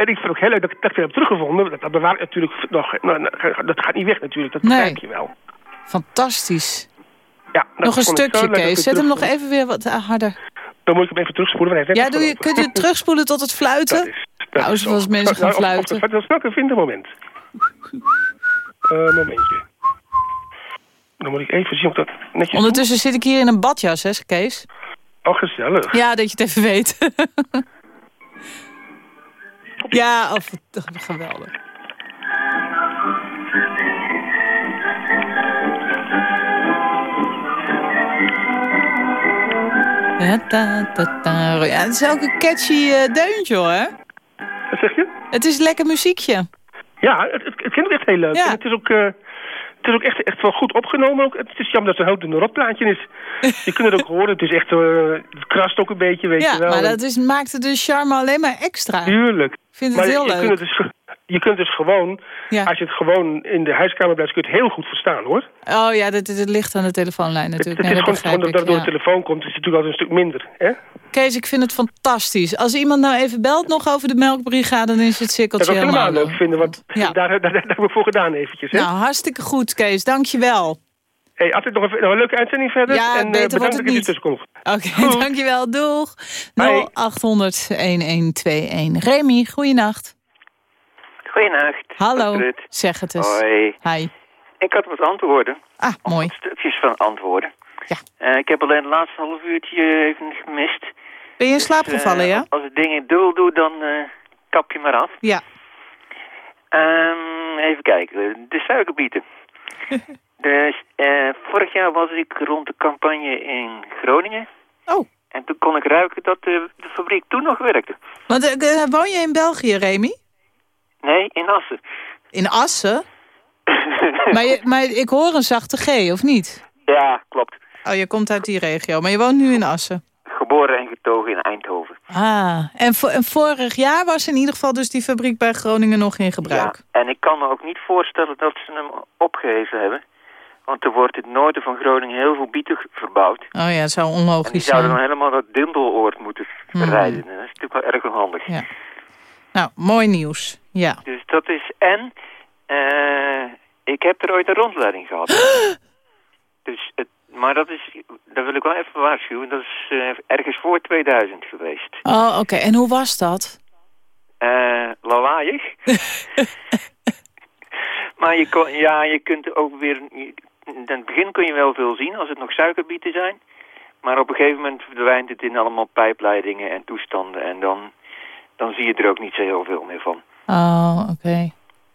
en ik vind het ook heel leuk dat ik dat weer heb teruggevonden. Dat, dat bewaar ik natuurlijk nog... Nou, nou, dat gaat niet weg natuurlijk, dat Nee. begrijp je wel. Fantastisch. Ja, dat Nog een ik stukje, dat Kees. ik Zet hem nog even weer wat eh, harder. Dan moet ik hem even terugspoelen, want hij Ja, doe je, kunt u het terugspoelen tot het fluiten? Dat nou, is zoals zo. mensen gaan Nou, of- of- fluiten. Dat snel vinden, moment. Eh momentje. Dan moet ik even zien of dat netjes Ondertussen zit ik hier in een badjas, hè, Kees? Oh, gezellig. Ja, dat je het even weet. Ja, of, geweldig. Ja, ta, ta, ta. ja, het is ook een catchy eh, deuntje, hoor. hè? Wat zeg je? Het is lekker muziekje. Ja, het, het, het klinkt echt heel leuk. Ja. En het is ook, eh, is ook echt, echt wel goed opgenomen. Ook. Het is jammer dat het een houtende rotplaatje is. Je kunt het ook horen. Het is echt, eh, het krast ook een beetje, weet Ja, je wel. maar dat is, maakt het de charme alleen maar extra. Tuurlijk. Ik vind het maar heel je leuk. Kunt het dus, je kunt dus gewoon, als je het gewoon in de huiskamer blijft, kun je het heel goed verstaan hoor. Oh ja, dit, dit ligt aan de telefoonlijn natuurlijk. het Nee, is dat gewoon, dat ik, het door de telefoon komt, is het natuurlijk altijd een stuk minder. Hè? Kees, ik vind het fantastisch. Als iemand nou even belt nog over de melkbrigade... dan is het Dat cirkeltje zou ik helemaal leuk vinden, want daar, daar, daar, daar hebben we voor gedaan eventjes. Hè? Nou, hartstikke goed, Kees. Dank je wel. Hey, altijd nog, even, nog een leuke uitzending verder. Ja, en, eh, bedankt het dat je niet. tussenkomt. Oké, dankjewel. Doeg. 0800-1121. Remy, goeienacht. Goeienacht. Hallo. Zeg het eens. Hoi. Hi. Ik had wat antwoorden. Ah, mooi. Stukjes van antwoorden. Ja. ik heb alleen het laatste half uurtje even gemist. Ben je in slaap Dus, eh, gevallen, ja? Als ik dingen dubbel doe, dan eh, kap je maar af. Ja. Ehm, even kijken. De suikerbieten. dus, eh, vorig jaar was ik rond de campagne in Groningen. Oh. En toen kon ik ruiken dat de, de fabriek toen nog werkte. Want eh, eh, woon je in België, Remy? Nee, in Assen. In Assen? maar, je, maar ik hoor een zachte G, of niet? Ja, klopt. Oh, je komt uit die regio, maar je woont nu in Assen. Geboren en getogen in Eindhoven. Ah, en, vo- en vorig jaar was in ieder geval dus die fabriek bij Groningen nog in gebruik. Ja, en ik kan me ook niet voorstellen dat ze hem opgeheven hebben. Want er wordt in het noorden van Groningen heel veel bieten verbouwd. Oh ja, het zou En die onlogisch zouden dan zijn. helemaal dat dindeloord moeten Hmm. rijden. En dat is natuurlijk wel erg onhandig. Ja. Nou, mooi nieuws. Ja. Dus dat is... En eh, ik heb er ooit een rondleiding gehad. dus het, maar dat is... Dat wil ik wel even waarschuwen. Dat is eh, ergens voor 2000 geweest. Oh, oké. En hoe was dat? Eh lawaaiig. maar je, kon, ja, je kunt ook weer... In het begin kun je wel veel zien als het nog suikerbieten zijn. Maar op een gegeven moment verdwijnt het in allemaal pijpleidingen en toestanden. En dan, dan zie je er ook niet zo heel veel meer van. Oh, oké.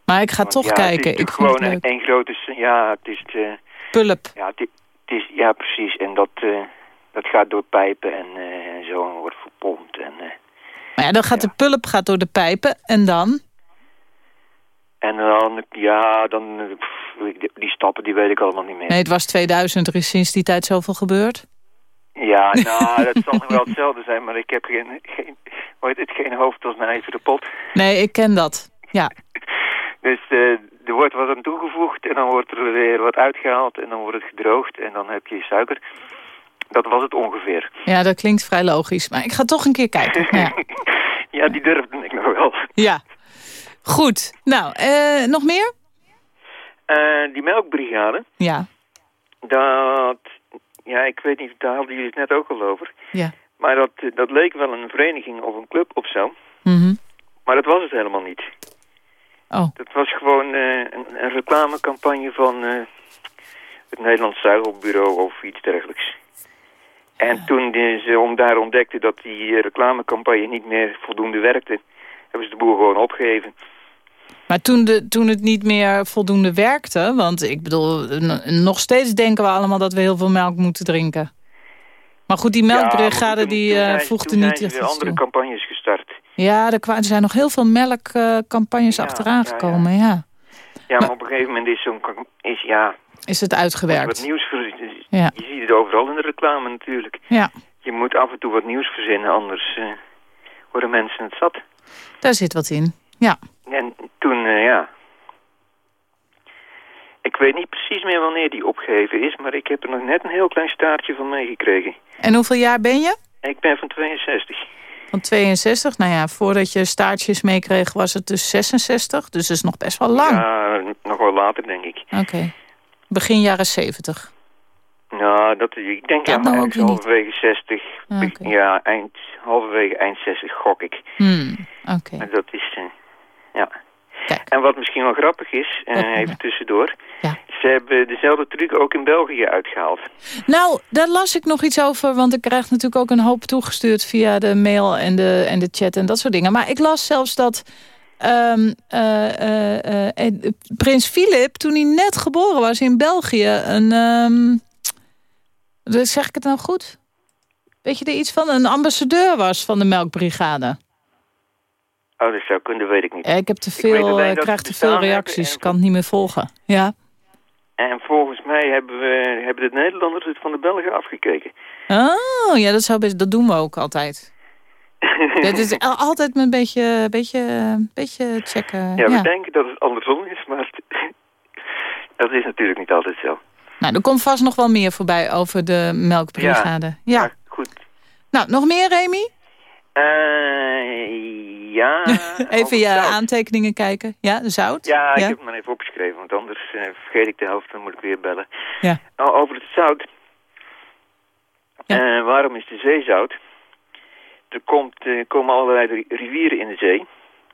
Maar ik ga Want toch ja, kijken. Het is Ik gewoon het een, leuk. grote... Ja, het is... De, Pulp. ja, het, is, ja, precies. En dat, eh, dat gaat door pijpen en, eh, en zo en wordt verpompt. En, eh, Maar ja, dan gaat de pulp gaat door de pijpen. En dan? en dan, ja, dan... eh, pff, die stappen, die weet ik allemaal niet meer. Nee, het was 2000. Er is sinds die tijd zoveel gebeurd. Ja, nou, dat zal nog wel hetzelfde zijn, maar ik heb geen, geen, heet het, geen hoofd als een ijzeren pot. Nee, ik ken dat. Ja. Dus eh, er wordt wat aan toegevoegd en dan wordt er weer wat uitgehaald en dan wordt het gedroogd en dan heb je suiker. Dat was het ongeveer. ja, dat klinkt vrij logisch. Maar ik ga toch een keer kijken. Ja. Ja, die durfde ik nog wel. ja. Goed. Nou, eh, nog meer? Eh, die melkbrigade, Ja. dat, ja, ik weet niet, daar hadden jullie het net ook al over. Ja. Maar dat, dat leek wel een vereniging of een club of zo. Mhm. Maar dat was het helemaal niet. Oh. Dat was gewoon eh, een, een reclamecampagne van eh, het Nederlands Zuigelbureau of iets dergelijks. En toen ze om daar ontdekten dat die eh, reclamecampagne niet meer voldoende werkte... hebben ze de boer gewoon opgegeven. Maar toen, de, toen het niet meer voldoende werkte... want ik bedoel, nog steeds denken we allemaal dat we heel veel melk moeten drinken. Maar goed, die melkbrigade Ja, die eh, voegde niet echt ze weer andere toe. campagnes gestart. Ja, er, er zijn nog heel veel melkcampagnes achteraan gekomen, ja. Ja, maar op een gegeven moment is zo'n... Is, ja, Is het wat uitgewerkt? nieuws voor... Ja. Je ziet het overal in de reclame natuurlijk. Ja, Je moet af en toe wat nieuws verzinnen, anders eh, worden mensen het zat. daar zit wat in. Ja. En toen, eh, ja... Ik weet niet precies meer wanneer die opgegeven is, maar ik heb er nog net een heel klein staartje van meegekregen. En hoeveel jaar ben je? Ik ben van 62. Van 62. Nou ja, voordat je staartjes meekreeg was het dus 66. Dus dat is nog best wel lang. Ja, nog wel later, denk ik. Oké. Begin jaren 70. Nou, dat, ik denk Dat ja, nou halverwege 60. Ah. Ja, eind, halverwege eind 60 gok ik. Hmm, Oké. Maar dat is, eh, ja. En wat misschien wel grappig is, eh, even tussendoor. Ze hebben dezelfde truc ook in België uitgehaald. Nou, daar las ik nog iets over, want ik krijg natuurlijk ook een hoop toegestuurd via de mail en de, en de chat en dat soort dingen. Maar ik las zelfs dat ehm, eh, eh, prins Philip, toen hij net geboren was in België, een, ehm, zeg ik het nou goed? Weet je er iets van? Een ambassadeur was van de melkbrigade. Oh, dat zou kunnen, weet ik niet. Eh, Ik heb te veel, ik dat krijg te veel reacties, ik kan het niet meer volgen. Ja. En volgens mij hebben, we, hebben de Nederlanders het van de Belgen afgekeken. Oh, ja, dat, zou best, dat doen we ook altijd. Het is al- altijd met een beetje, beetje, beetje checken. Ja, Ja, we denken dat het andersom is, maar dat is natuurlijk niet altijd zo. Nou, er komt vast nog wel meer voorbij over de melkbrigade. Ja. goed. Nou, nog meer, Remy? Eh, ja. Even je aantekeningen kijken. Ja, de zout? Ja, ik heb het maar even opgeschreven, want anders eh, vergeet ik de helft, dan moet ik weer bellen. Ja. Nou, over het zout. Eh, waarom is de zee zout? Er komt, komen allerlei ri- rivieren in de zee.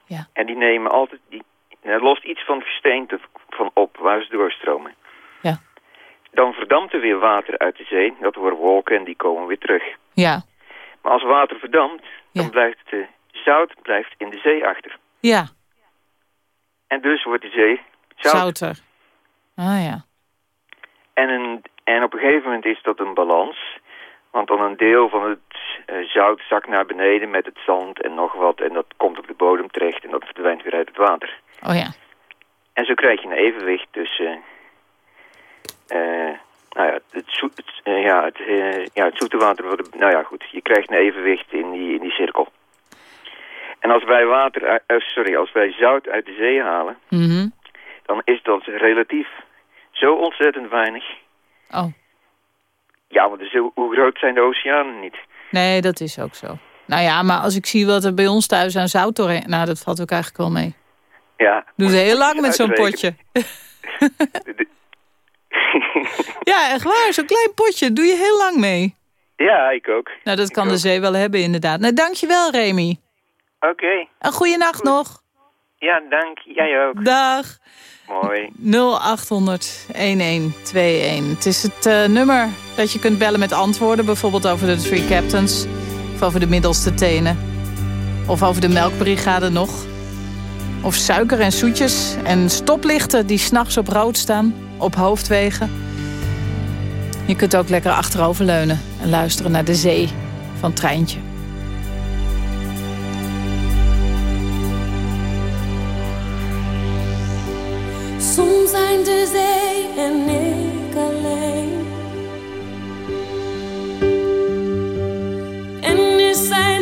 Ja. En die nemen altijd, die, er lost iets van gesteente van op waar ze doorstromen. Ja. Dan verdampt er weer water uit de zee. Dat worden wolken en die komen weer terug. Ja. Maar als water verdampt, dan blijft het zout blijft in de zee achter. Ja, En dus wordt de zee zout. zouter. Ah ja. En, een, en op een gegeven moment is dat een balans. Want dan een deel van het eh, zout zakt naar beneden met het zand en nog wat. En dat komt op de bodem terecht en dat verdwijnt weer uit het water. Oh ja. En zo krijg je een evenwicht tussen... eh, nou ja, het, zoet, het, eh, ja, het, eh, ja, het zoete water... wordt- Nou ja, goed. Je krijgt een evenwicht in die, in die cirkel. En als wij water... eh, sorry, als wij zout uit de zee halen... Mhm. dan is dat relatief zo ontzettend weinig. Oh. Ja, want dus hoe- groot zijn de oceanen niet? Nee, dat is ook zo. Nou ja, maar als ik zie wat er bij ons thuis aan zout doorheen... Nou, dat valt ook eigenlijk wel mee. Ja. Doe ze heel lang met zo'n potje. ja, echt waar. Zo'n klein potje. Doe je heel lang mee. Ja, ik ook. Nou, dat kan de zee wel hebben, inderdaad. Nou, dankjewel, Remy. Oké. Een goede nacht nog. Ja, dank. Jij ook. Dag. Mooi. 0800 1121. Het is het eh, nummer dat je kunt bellen met antwoorden. Bijvoorbeeld over de Three Captains. Of over de middelste tenen. Of over de melkbrigade nog. Of suiker en zoetjes. En stoplichten die s'nachts op rood staan. Op hoofdwegen. Je kunt ook lekker achteroverleunen. En luisteren naar de zee van Treintje. Soms zijn de zee en ik alleen. En is zij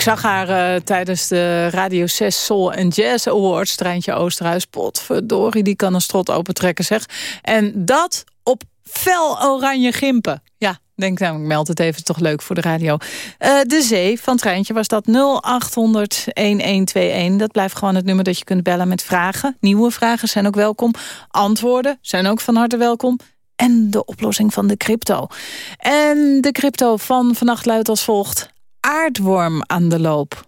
Ik zag haar eh, tijdens de Radio 6 Soul and Jazz Awards. Treintje Oosterhuis. Potverdorie, die kan een strot opentrekken, zeg. En dat op fel oranje gimpen. Ja, denk nou, ik meld het even, toch leuk voor de radio. Eh, de Zee van Treintje was dat 0800-1121. Dat blijft gewoon het nummer dat je kunt bellen met vragen. Nieuwe vragen zijn ook welkom. Antwoorden zijn ook van harte welkom. En de oplossing van de crypto. En de crypto van vannacht luidt als volgt. Aardworm aan de loop.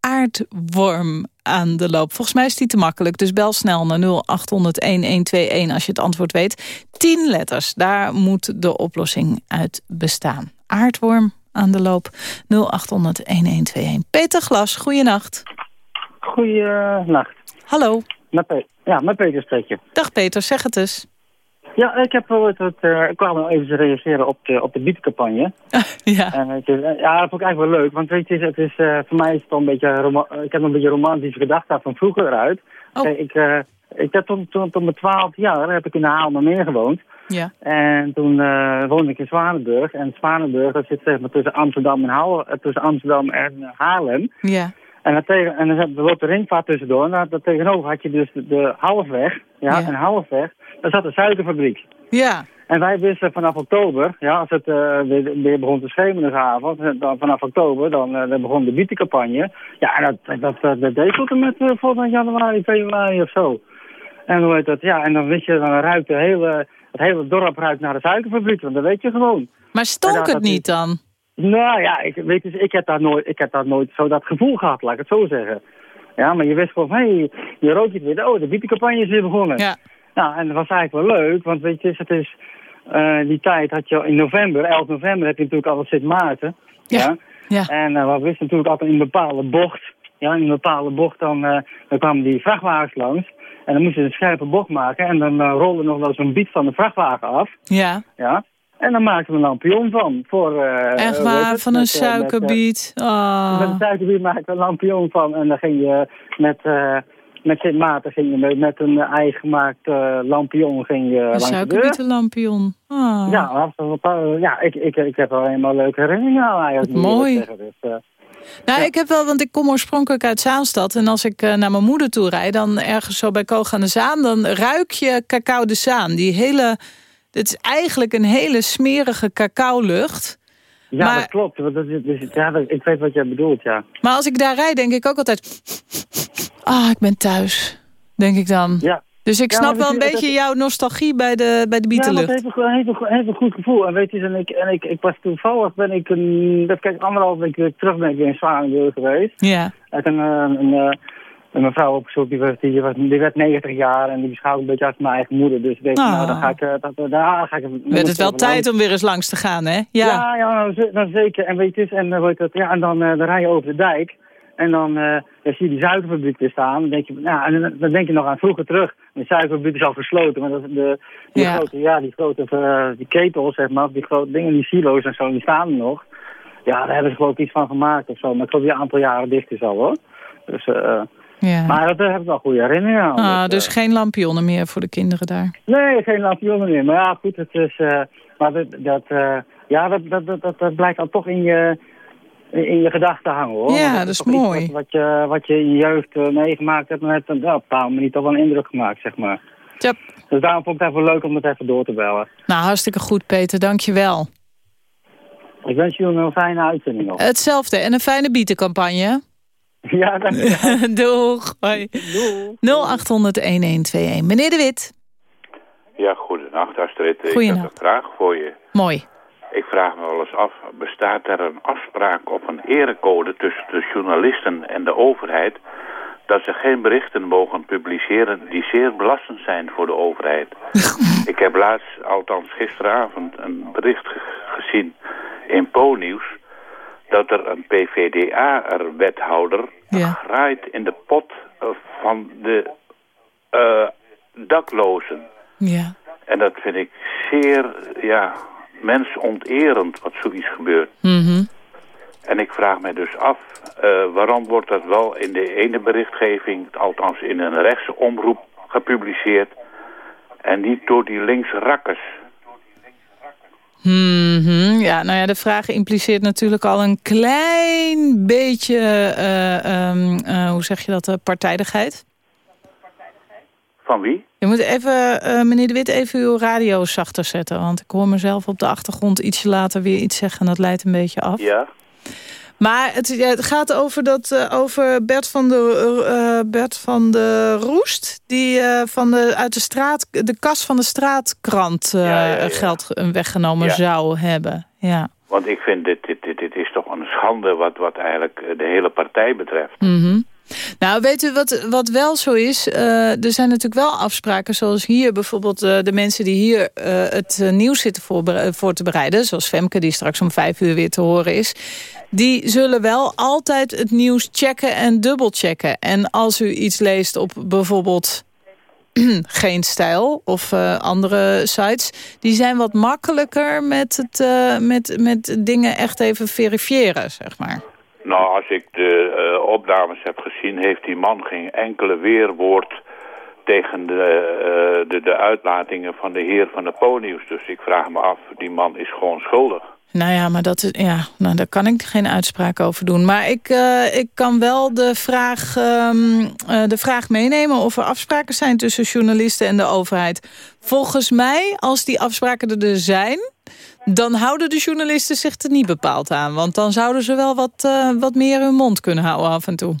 Aardworm aan de loop. Volgens mij is die te makkelijk, dus bel snel naar 0800-1121 als je het antwoord weet. 10 letters, daar moet de oplossing uit bestaan. Aardworm aan de loop, 0800-1121. Peter Glas, goeienacht. Goeienacht. Hallo. Met Pe- ja, met Peter spreek je. Dag Peter, zeg het eens. Ja, ik heb wel wat, eh, ik kwam nog even reageren op de, op de bietencampagne. ja. En je, eh, ja, dat vond ik eigenlijk wel leuk. Want weet je, het is, eh, voor mij is het al een beetje, ik heb een beetje romantische gedachten van vroeger uit. Kijk, ik, ik heb toen, toen, toen mijn twaalf jaar heb ik in de Haalmermeer gewoond. Ja. En toen woonde ik in Zwanenburg. En Zwanenburg, dat zit zeg maar tussen Amsterdam en, Haal, tussen Amsterdam en Haarlem. Ja. En, dat tegen, en dan loopt de ringvaart tussendoor. En daar tegenover had je dus de, de halfweg. Ja, Ja. en halfweg, daar zat een suikerfabriek. Ja. En wij wisten vanaf oktober, ja, als het eh, weer, weer begon te schemeren de avond, eh, dan vanaf oktober, dan, eh, dan begon de bietencampagne. Ja, en dat, dat, dat, deed tot en met uh, volgend januari, februari of zo. En hoe heet dat, ja, en dan wist je, dan ruikt de hele, het hele dorp ruikt naar de suikerfabriek, want dat weet je gewoon. Maar stonk het niet dan? Nou ja, ik, weet je, ik heb daar nooit, ik heb daar nooit zo dat gevoel gehad, laat ik het zo zeggen. Ja, maar je wist gewoon, hé, hey, je rookt het weer, oh, de bietencampagne is weer begonnen. Ja. Nou, en dat was eigenlijk wel leuk, want weet je, het is, eh, die tijd had je in november, 11 november, heb je natuurlijk altijd Sint Maarten. Ja. ja. En eh, we wisten natuurlijk altijd in een bepaalde bocht, ja, in een bepaalde bocht, dan, eh, dan kwamen die vrachtwagens langs. En dan moesten ze een scherpe bocht maken en dan rolde nog wel zo'n biet van de vrachtwagen af. Ja. Ja. En dan maakten we een lampion van. Voor, eh, Echt waar, het? van een Met, eh, met, eh, suikerbiet. Ah. met een suikerbiet maakte we een lampion van. En dan ging je met, eh met Sint Maarten ging je met, een eigen gemaakt eh, lampion ging je Een langs de deur. suikerbietenlampion. Ah. Ja, wel- ja ik, ik, ik heb er helemaal leuke herinneringen aan eigenlijk. mooi. zeggen. Dus, Nou, ik heb wel, want ik kom oorspronkelijk uit Zaanstad. En als ik naar mijn moeder toe rijd, dan ergens zo bij Koog aan de Zaan... dan ruik je cacao de Zaan. Die hele, het is eigenlijk een hele smerige cacao-lucht. ja, Maar- dat klopt. want Dat is, dus, ja, ik weet wat jij bedoelt, ja. Maar als ik daar rijd, denk ik ook altijd... Ah, ik ben thuis, denk ik dan. Ja. Dus ik Ja, snap wel een je, beetje dat- jouw nostalgie bij de, bij de Ja, bietenlucht. dat heeft een, go- heeft, een, go- heeft een goed gevoel. En weet je, en ik, en ik, ik was toevallig, ben ik een, dat kijk, anderhalf week terug ben ik in Zwanenburg geweest. Ja. Heb een, een, een, eh, een mevrouw opgezocht, die, was, die, was, die werd 90 jaar en die beschouwde een beetje als mijn eigen moeder. Dus ik denk, Ah. nou, dan ga ik, eh, dat, daar ga ik... Werd het wel tijd om weer eens langs te gaan, hè? Ja. Ja, ja, nou, nou, zeker. En weet je, en, eh, dat, ja, en dan, eh, dan rij je over de dijk. En dan, dan zie je die suikerfabriek weer staan. Dan denk je, nou, en dan, denk je nog aan vroeger terug. De suikerfabriek is al gesloten. Maar dat, de, die Ja. grote, ja, die grote die ketels, zeg maar, die grote dingen, die silo's en zo, die staan er nog. Ja, daar hebben ze geloof ik iets van gemaakt of zo. Maar ik geloof die een aantal jaren dicht is al, hoor. Dus, eh, Ja. Maar dat, daar heb ik wel goede herinneringen aan. Ah, Dus, dus eh, geen lampionnen meer voor de kinderen daar. Nee, geen lampionnen meer. Maar ja, goed, het is... eh, maar dat, dat, eh, ja, dat, dat, dat, dat, dan toch in je, in je gedachten hangen, hoor. Ja, dat is mooi. Wat, wat, je, wat je in je jeugd meegemaakt hebt, en heeft ja, op een bepaalde manier toch wel een indruk gemaakt, zeg maar. Yep. Dus daarom vond ik het even leuk om het even door te bellen. Nou, hartstikke goed, Peter. Dank je wel. Ik wens jullie een fijne uitzending nog. Hetzelfde. En een fijne bietencampagne. Ja, dankjewel. Doeg. Hoi. 0800-1121. Meneer De Wit. Ja, goedenacht Astrid. Ik Goedenacht. heb een vraag voor je. Mooi. Ik vraag me wel eens af, bestaat er een afspraak of een erecode tussen de journalisten en de overheid... dat ze geen berichten mogen publiceren die zeer belastend zijn voor de overheid? Ik heb laatst, althans gisteravond, een bericht ge- gezien in Po-nieuws... dat er een PVDA-wethouder Ja. graait in de pot eh, van de eh, daklozen. Ja. En dat vind ik zeer, ja, mensonterend wat zoiets gebeurt. Mhm. En ik vraag me dus af, eh, waarom wordt dat wel in de ene berichtgeving, althans in een rechtse omroep, gepubliceerd... en niet door die linkse rakkers? Mhm, Ja, nou ja, de vraag impliceert natuurlijk al een klein beetje, eh, ehm, eh, hoe zeg je dat, eh, partijdigheid. Van wie? Je moet even, meneer De Wit, even uw radio zachter zetten. Want ik hoor mezelf op de achtergrond ietsje later weer iets zeggen. En dat leidt een beetje af. Ja. Maar het, ja, het gaat over, dat, eh, over Bert, van de, eh, Bert van de Roest... die eh, van de, uit de, straat, de kas van de straatkrant Ja, ja, ja. geld weggenomen zou hebben. Ja. Want ik vind dit, dit, dit, dit is toch een schande wat, wat eigenlijk de hele partij betreft. Mhm. Nou, weet u wat, wat wel zo is? Er zijn natuurlijk wel afspraken, zoals hier bijvoorbeeld de mensen die hier het nieuws zitten voorbere- voor te bereiden, zoals Femke, die straks om vijf uur weer te horen is. Die zullen wel altijd het nieuws checken en dubbelchecken. En als u iets leest op bijvoorbeeld Geen Stijl of eh, andere sites... die zijn wat makkelijker met, het, eh, met, met dingen echt even verifiëren, zeg maar. Nou, als ik de eh, opnames heb gezien, heeft die man geen enkele weerwoord tegen de, de, de uitlatingen van de heer van de Ponius. Dus ik vraag me af, die man is gewoon schuldig. Nou ja, maar dat ja, nou, daar kan ik geen uitspraak over doen. Maar ik, eh, ik kan wel de vraag, ehm, eh, de vraag meenemen of er afspraken zijn tussen journalisten en de overheid. Volgens mij, als die afspraken er zijn, dan houden de journalisten zich er niet bepaald aan. Want dan zouden ze wel wat, eh, wat meer hun mond kunnen houden af en toe.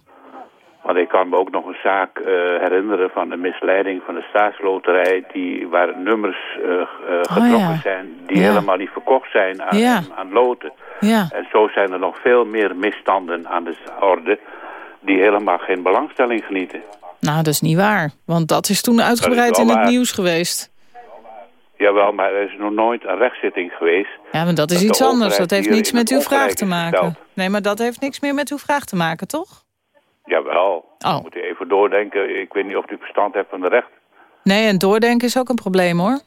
Want ik kan me ook nog een zaak eh, herinneren van de misleiding van de staatsloterij... Die, waar nummers eh, eh, getrokken ja. zijn die Ja. helemaal niet verkocht zijn aan, Ja. aan loten. Ja. En zo zijn er nog veel meer misstanden aan de orde... die helemaal geen belangstelling genieten. Nou, dat is niet waar. Want dat is toen uitgebreid in het waar. nieuws geweest. Jawel, maar er is nog nooit een rechtszitting geweest. Ja, maar dat is iets anders. Dat heeft niets met uw vraag te maken. gesteld. Nee, maar dat heeft niks meer met uw vraag te maken, toch? Jawel, Oh. dan moet u even doordenken. Ik weet niet of u verstand hebt van de recht. Nee, en doordenken is ook een probleem, hoor.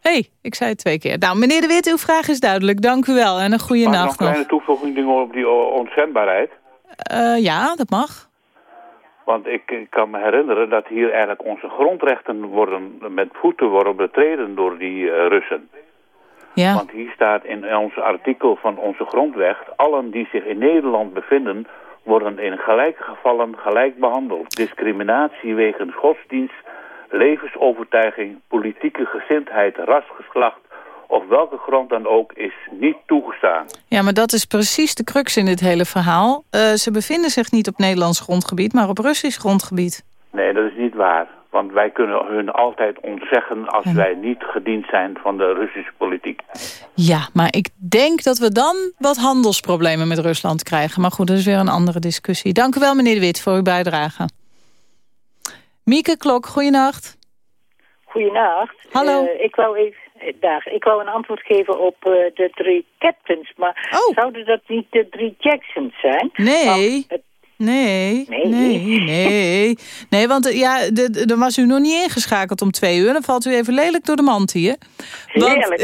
Hé, hey, ik zei het twee keer. Nou, meneer De Wit, uw vraag is duidelijk. Dank u wel en een goede Maar nog nacht een kleine nog. toevoeging dingen op die ontzendbaarheid. Eh, ja, dat mag. Want ik, ik kan me herinneren dat hier eigenlijk onze grondrechten worden met voeten worden betreden door die eh, Russen. Ja. Want hier staat in ons artikel van onze grondwet... allen die zich in Nederland bevinden... worden in gelijke gevallen gelijk behandeld. Discriminatie wegens godsdienst, levensovertuiging... politieke gezindheid, ras, geslacht... of welke grond dan ook is niet toegestaan. Ja, maar dat is precies de crux in dit hele verhaal. Eh, ze bevinden zich niet op Nederlands grondgebied, maar op Russisch grondgebied. Nee, dat is niet waar. Want wij kunnen hun altijd ontzeggen als wij niet gediend zijn van de Russische politiek. Ja, maar ik denk dat we dan wat handelsproblemen met Rusland krijgen. Maar goed, dat is weer een andere discussie. Dank u wel, meneer De Wit, voor uw bijdrage. Mieke Klok, goeienacht. Goedenacht. Hallo. Eh, ik wou even, eh, dag. Ik wou een antwoord geven op eh, de drie captains, maar zouden dat niet de drie Jacksons zijn? Oh. Nee. Want het- Nee, Nee. nee, nee. Nee, want eh, ja, dan was u nog niet ingeschakeld om twee uur. Dan valt u even lelijk door de mand hier.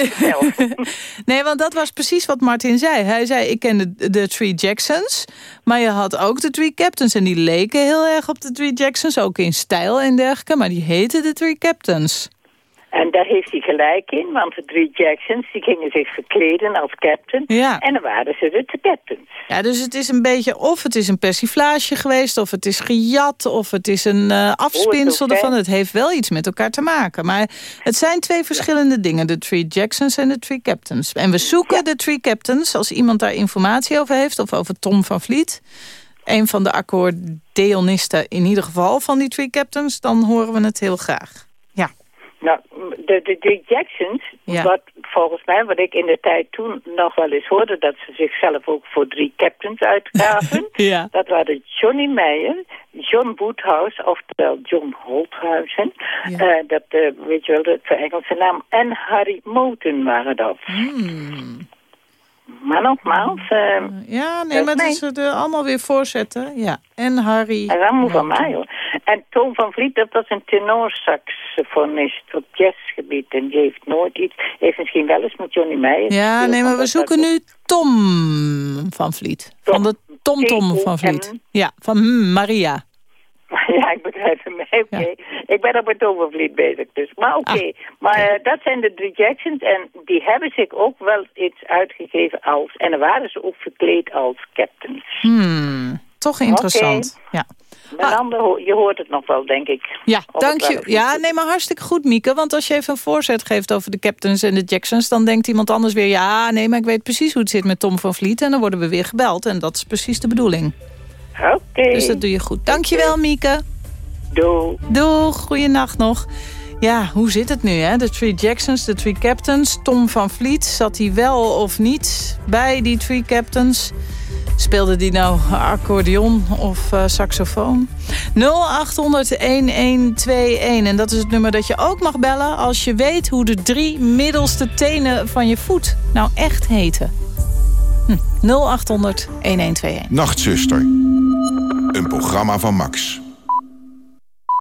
Vertel. nee, want dat was precies wat Martin zei. Hij zei, ik ken de, de Three Jacksons. Maar je had ook de Three Captains. En die leken heel erg op de Three Jacksons. Ook in stijl en dergelijke. Maar die heten de Three Captains. En daar heeft hij gelijk in, want de drie Jacksons die gingen zich verkleden als captain. Ja. En dan waren ze de captains. Ja, dus het is een beetje, of het is een persiflage geweest, of het is gejat, of het is een eh, afspinsel Oh, het ervan. Het heeft wel iets met elkaar te maken. Maar het zijn twee verschillende dingen, de Three Jacksons en de Three Captains. En we zoeken de Three Captains, als iemand daar informatie over heeft, of over Tom van Vliet, een van de accordeonisten in ieder geval van die Three Captains, dan horen we het heel graag. Ja. Nou, de, de drie Jacksons, Ja. wat volgens mij, wat ik in de tijd toen nog wel eens hoorde, dat ze zichzelf ook voor drie captains uitgaven. Ja. Dat waren Johnny Meyer, John Woodhouse, oftewel John Holthuizen. Eh, dat, eh, weet je wel, de Engelse naam. En Harry Moten waren dat. Hmm. Maar nogmaals... eh, Ja, nee, dat maar dat is het eh, allemaal weer voorzetten. Ja. En Harry. Dat is allemaal van mij hoor. En Toon van Vliet, dat was een tenorsaxofonist op jazzgebied. En die heeft nooit iets... Heeft misschien wel eens met Johnny Meijer Ja, nee, maar we zoeken dat- nu Tom van Vliet. Van de Tom Tom van Vliet. Ja, van hmm, Maria. Ja, Ja, ik begrijp hem. Oké. Ik ben op het Tovervliet bezig dus. Maar oké. Maar eh, dat zijn de Jacksons. En die hebben zich ook wel iets uitgegeven als... En dan waren ze ook verkleed als captains. Hmm, toch interessant. Ja. Andere, ho- je hoort het nog wel, denk ik. Ja, dank je. Ja, nee, maar hartstikke goed, Mieke. Want als je even een voorzet geeft over de Captains en de Jacksons... dan denkt iemand anders weer... ja, nee, maar ik weet precies hoe het zit met Tom van Vliet... en dan worden we weer gebeld. En dat is precies de bedoeling. Oké. Dus dat doe je goed. Dankjewel, Mieke. Doei. Doeg, goeienacht nog. Ja, hoe zit het nu, hè? De Three Jacksons, de Three Captains. Tom van Vliet, zat hij wel of niet bij die Three Captains? Speelde die nou accordeon of eh, saxofoon? 0800-1121. En dat is het nummer dat je ook mag bellen... als je weet hoe de drie middelste tenen van je voet nou echt heten. Hm, 0800-1121. Nachtzuster. Een programma van Max.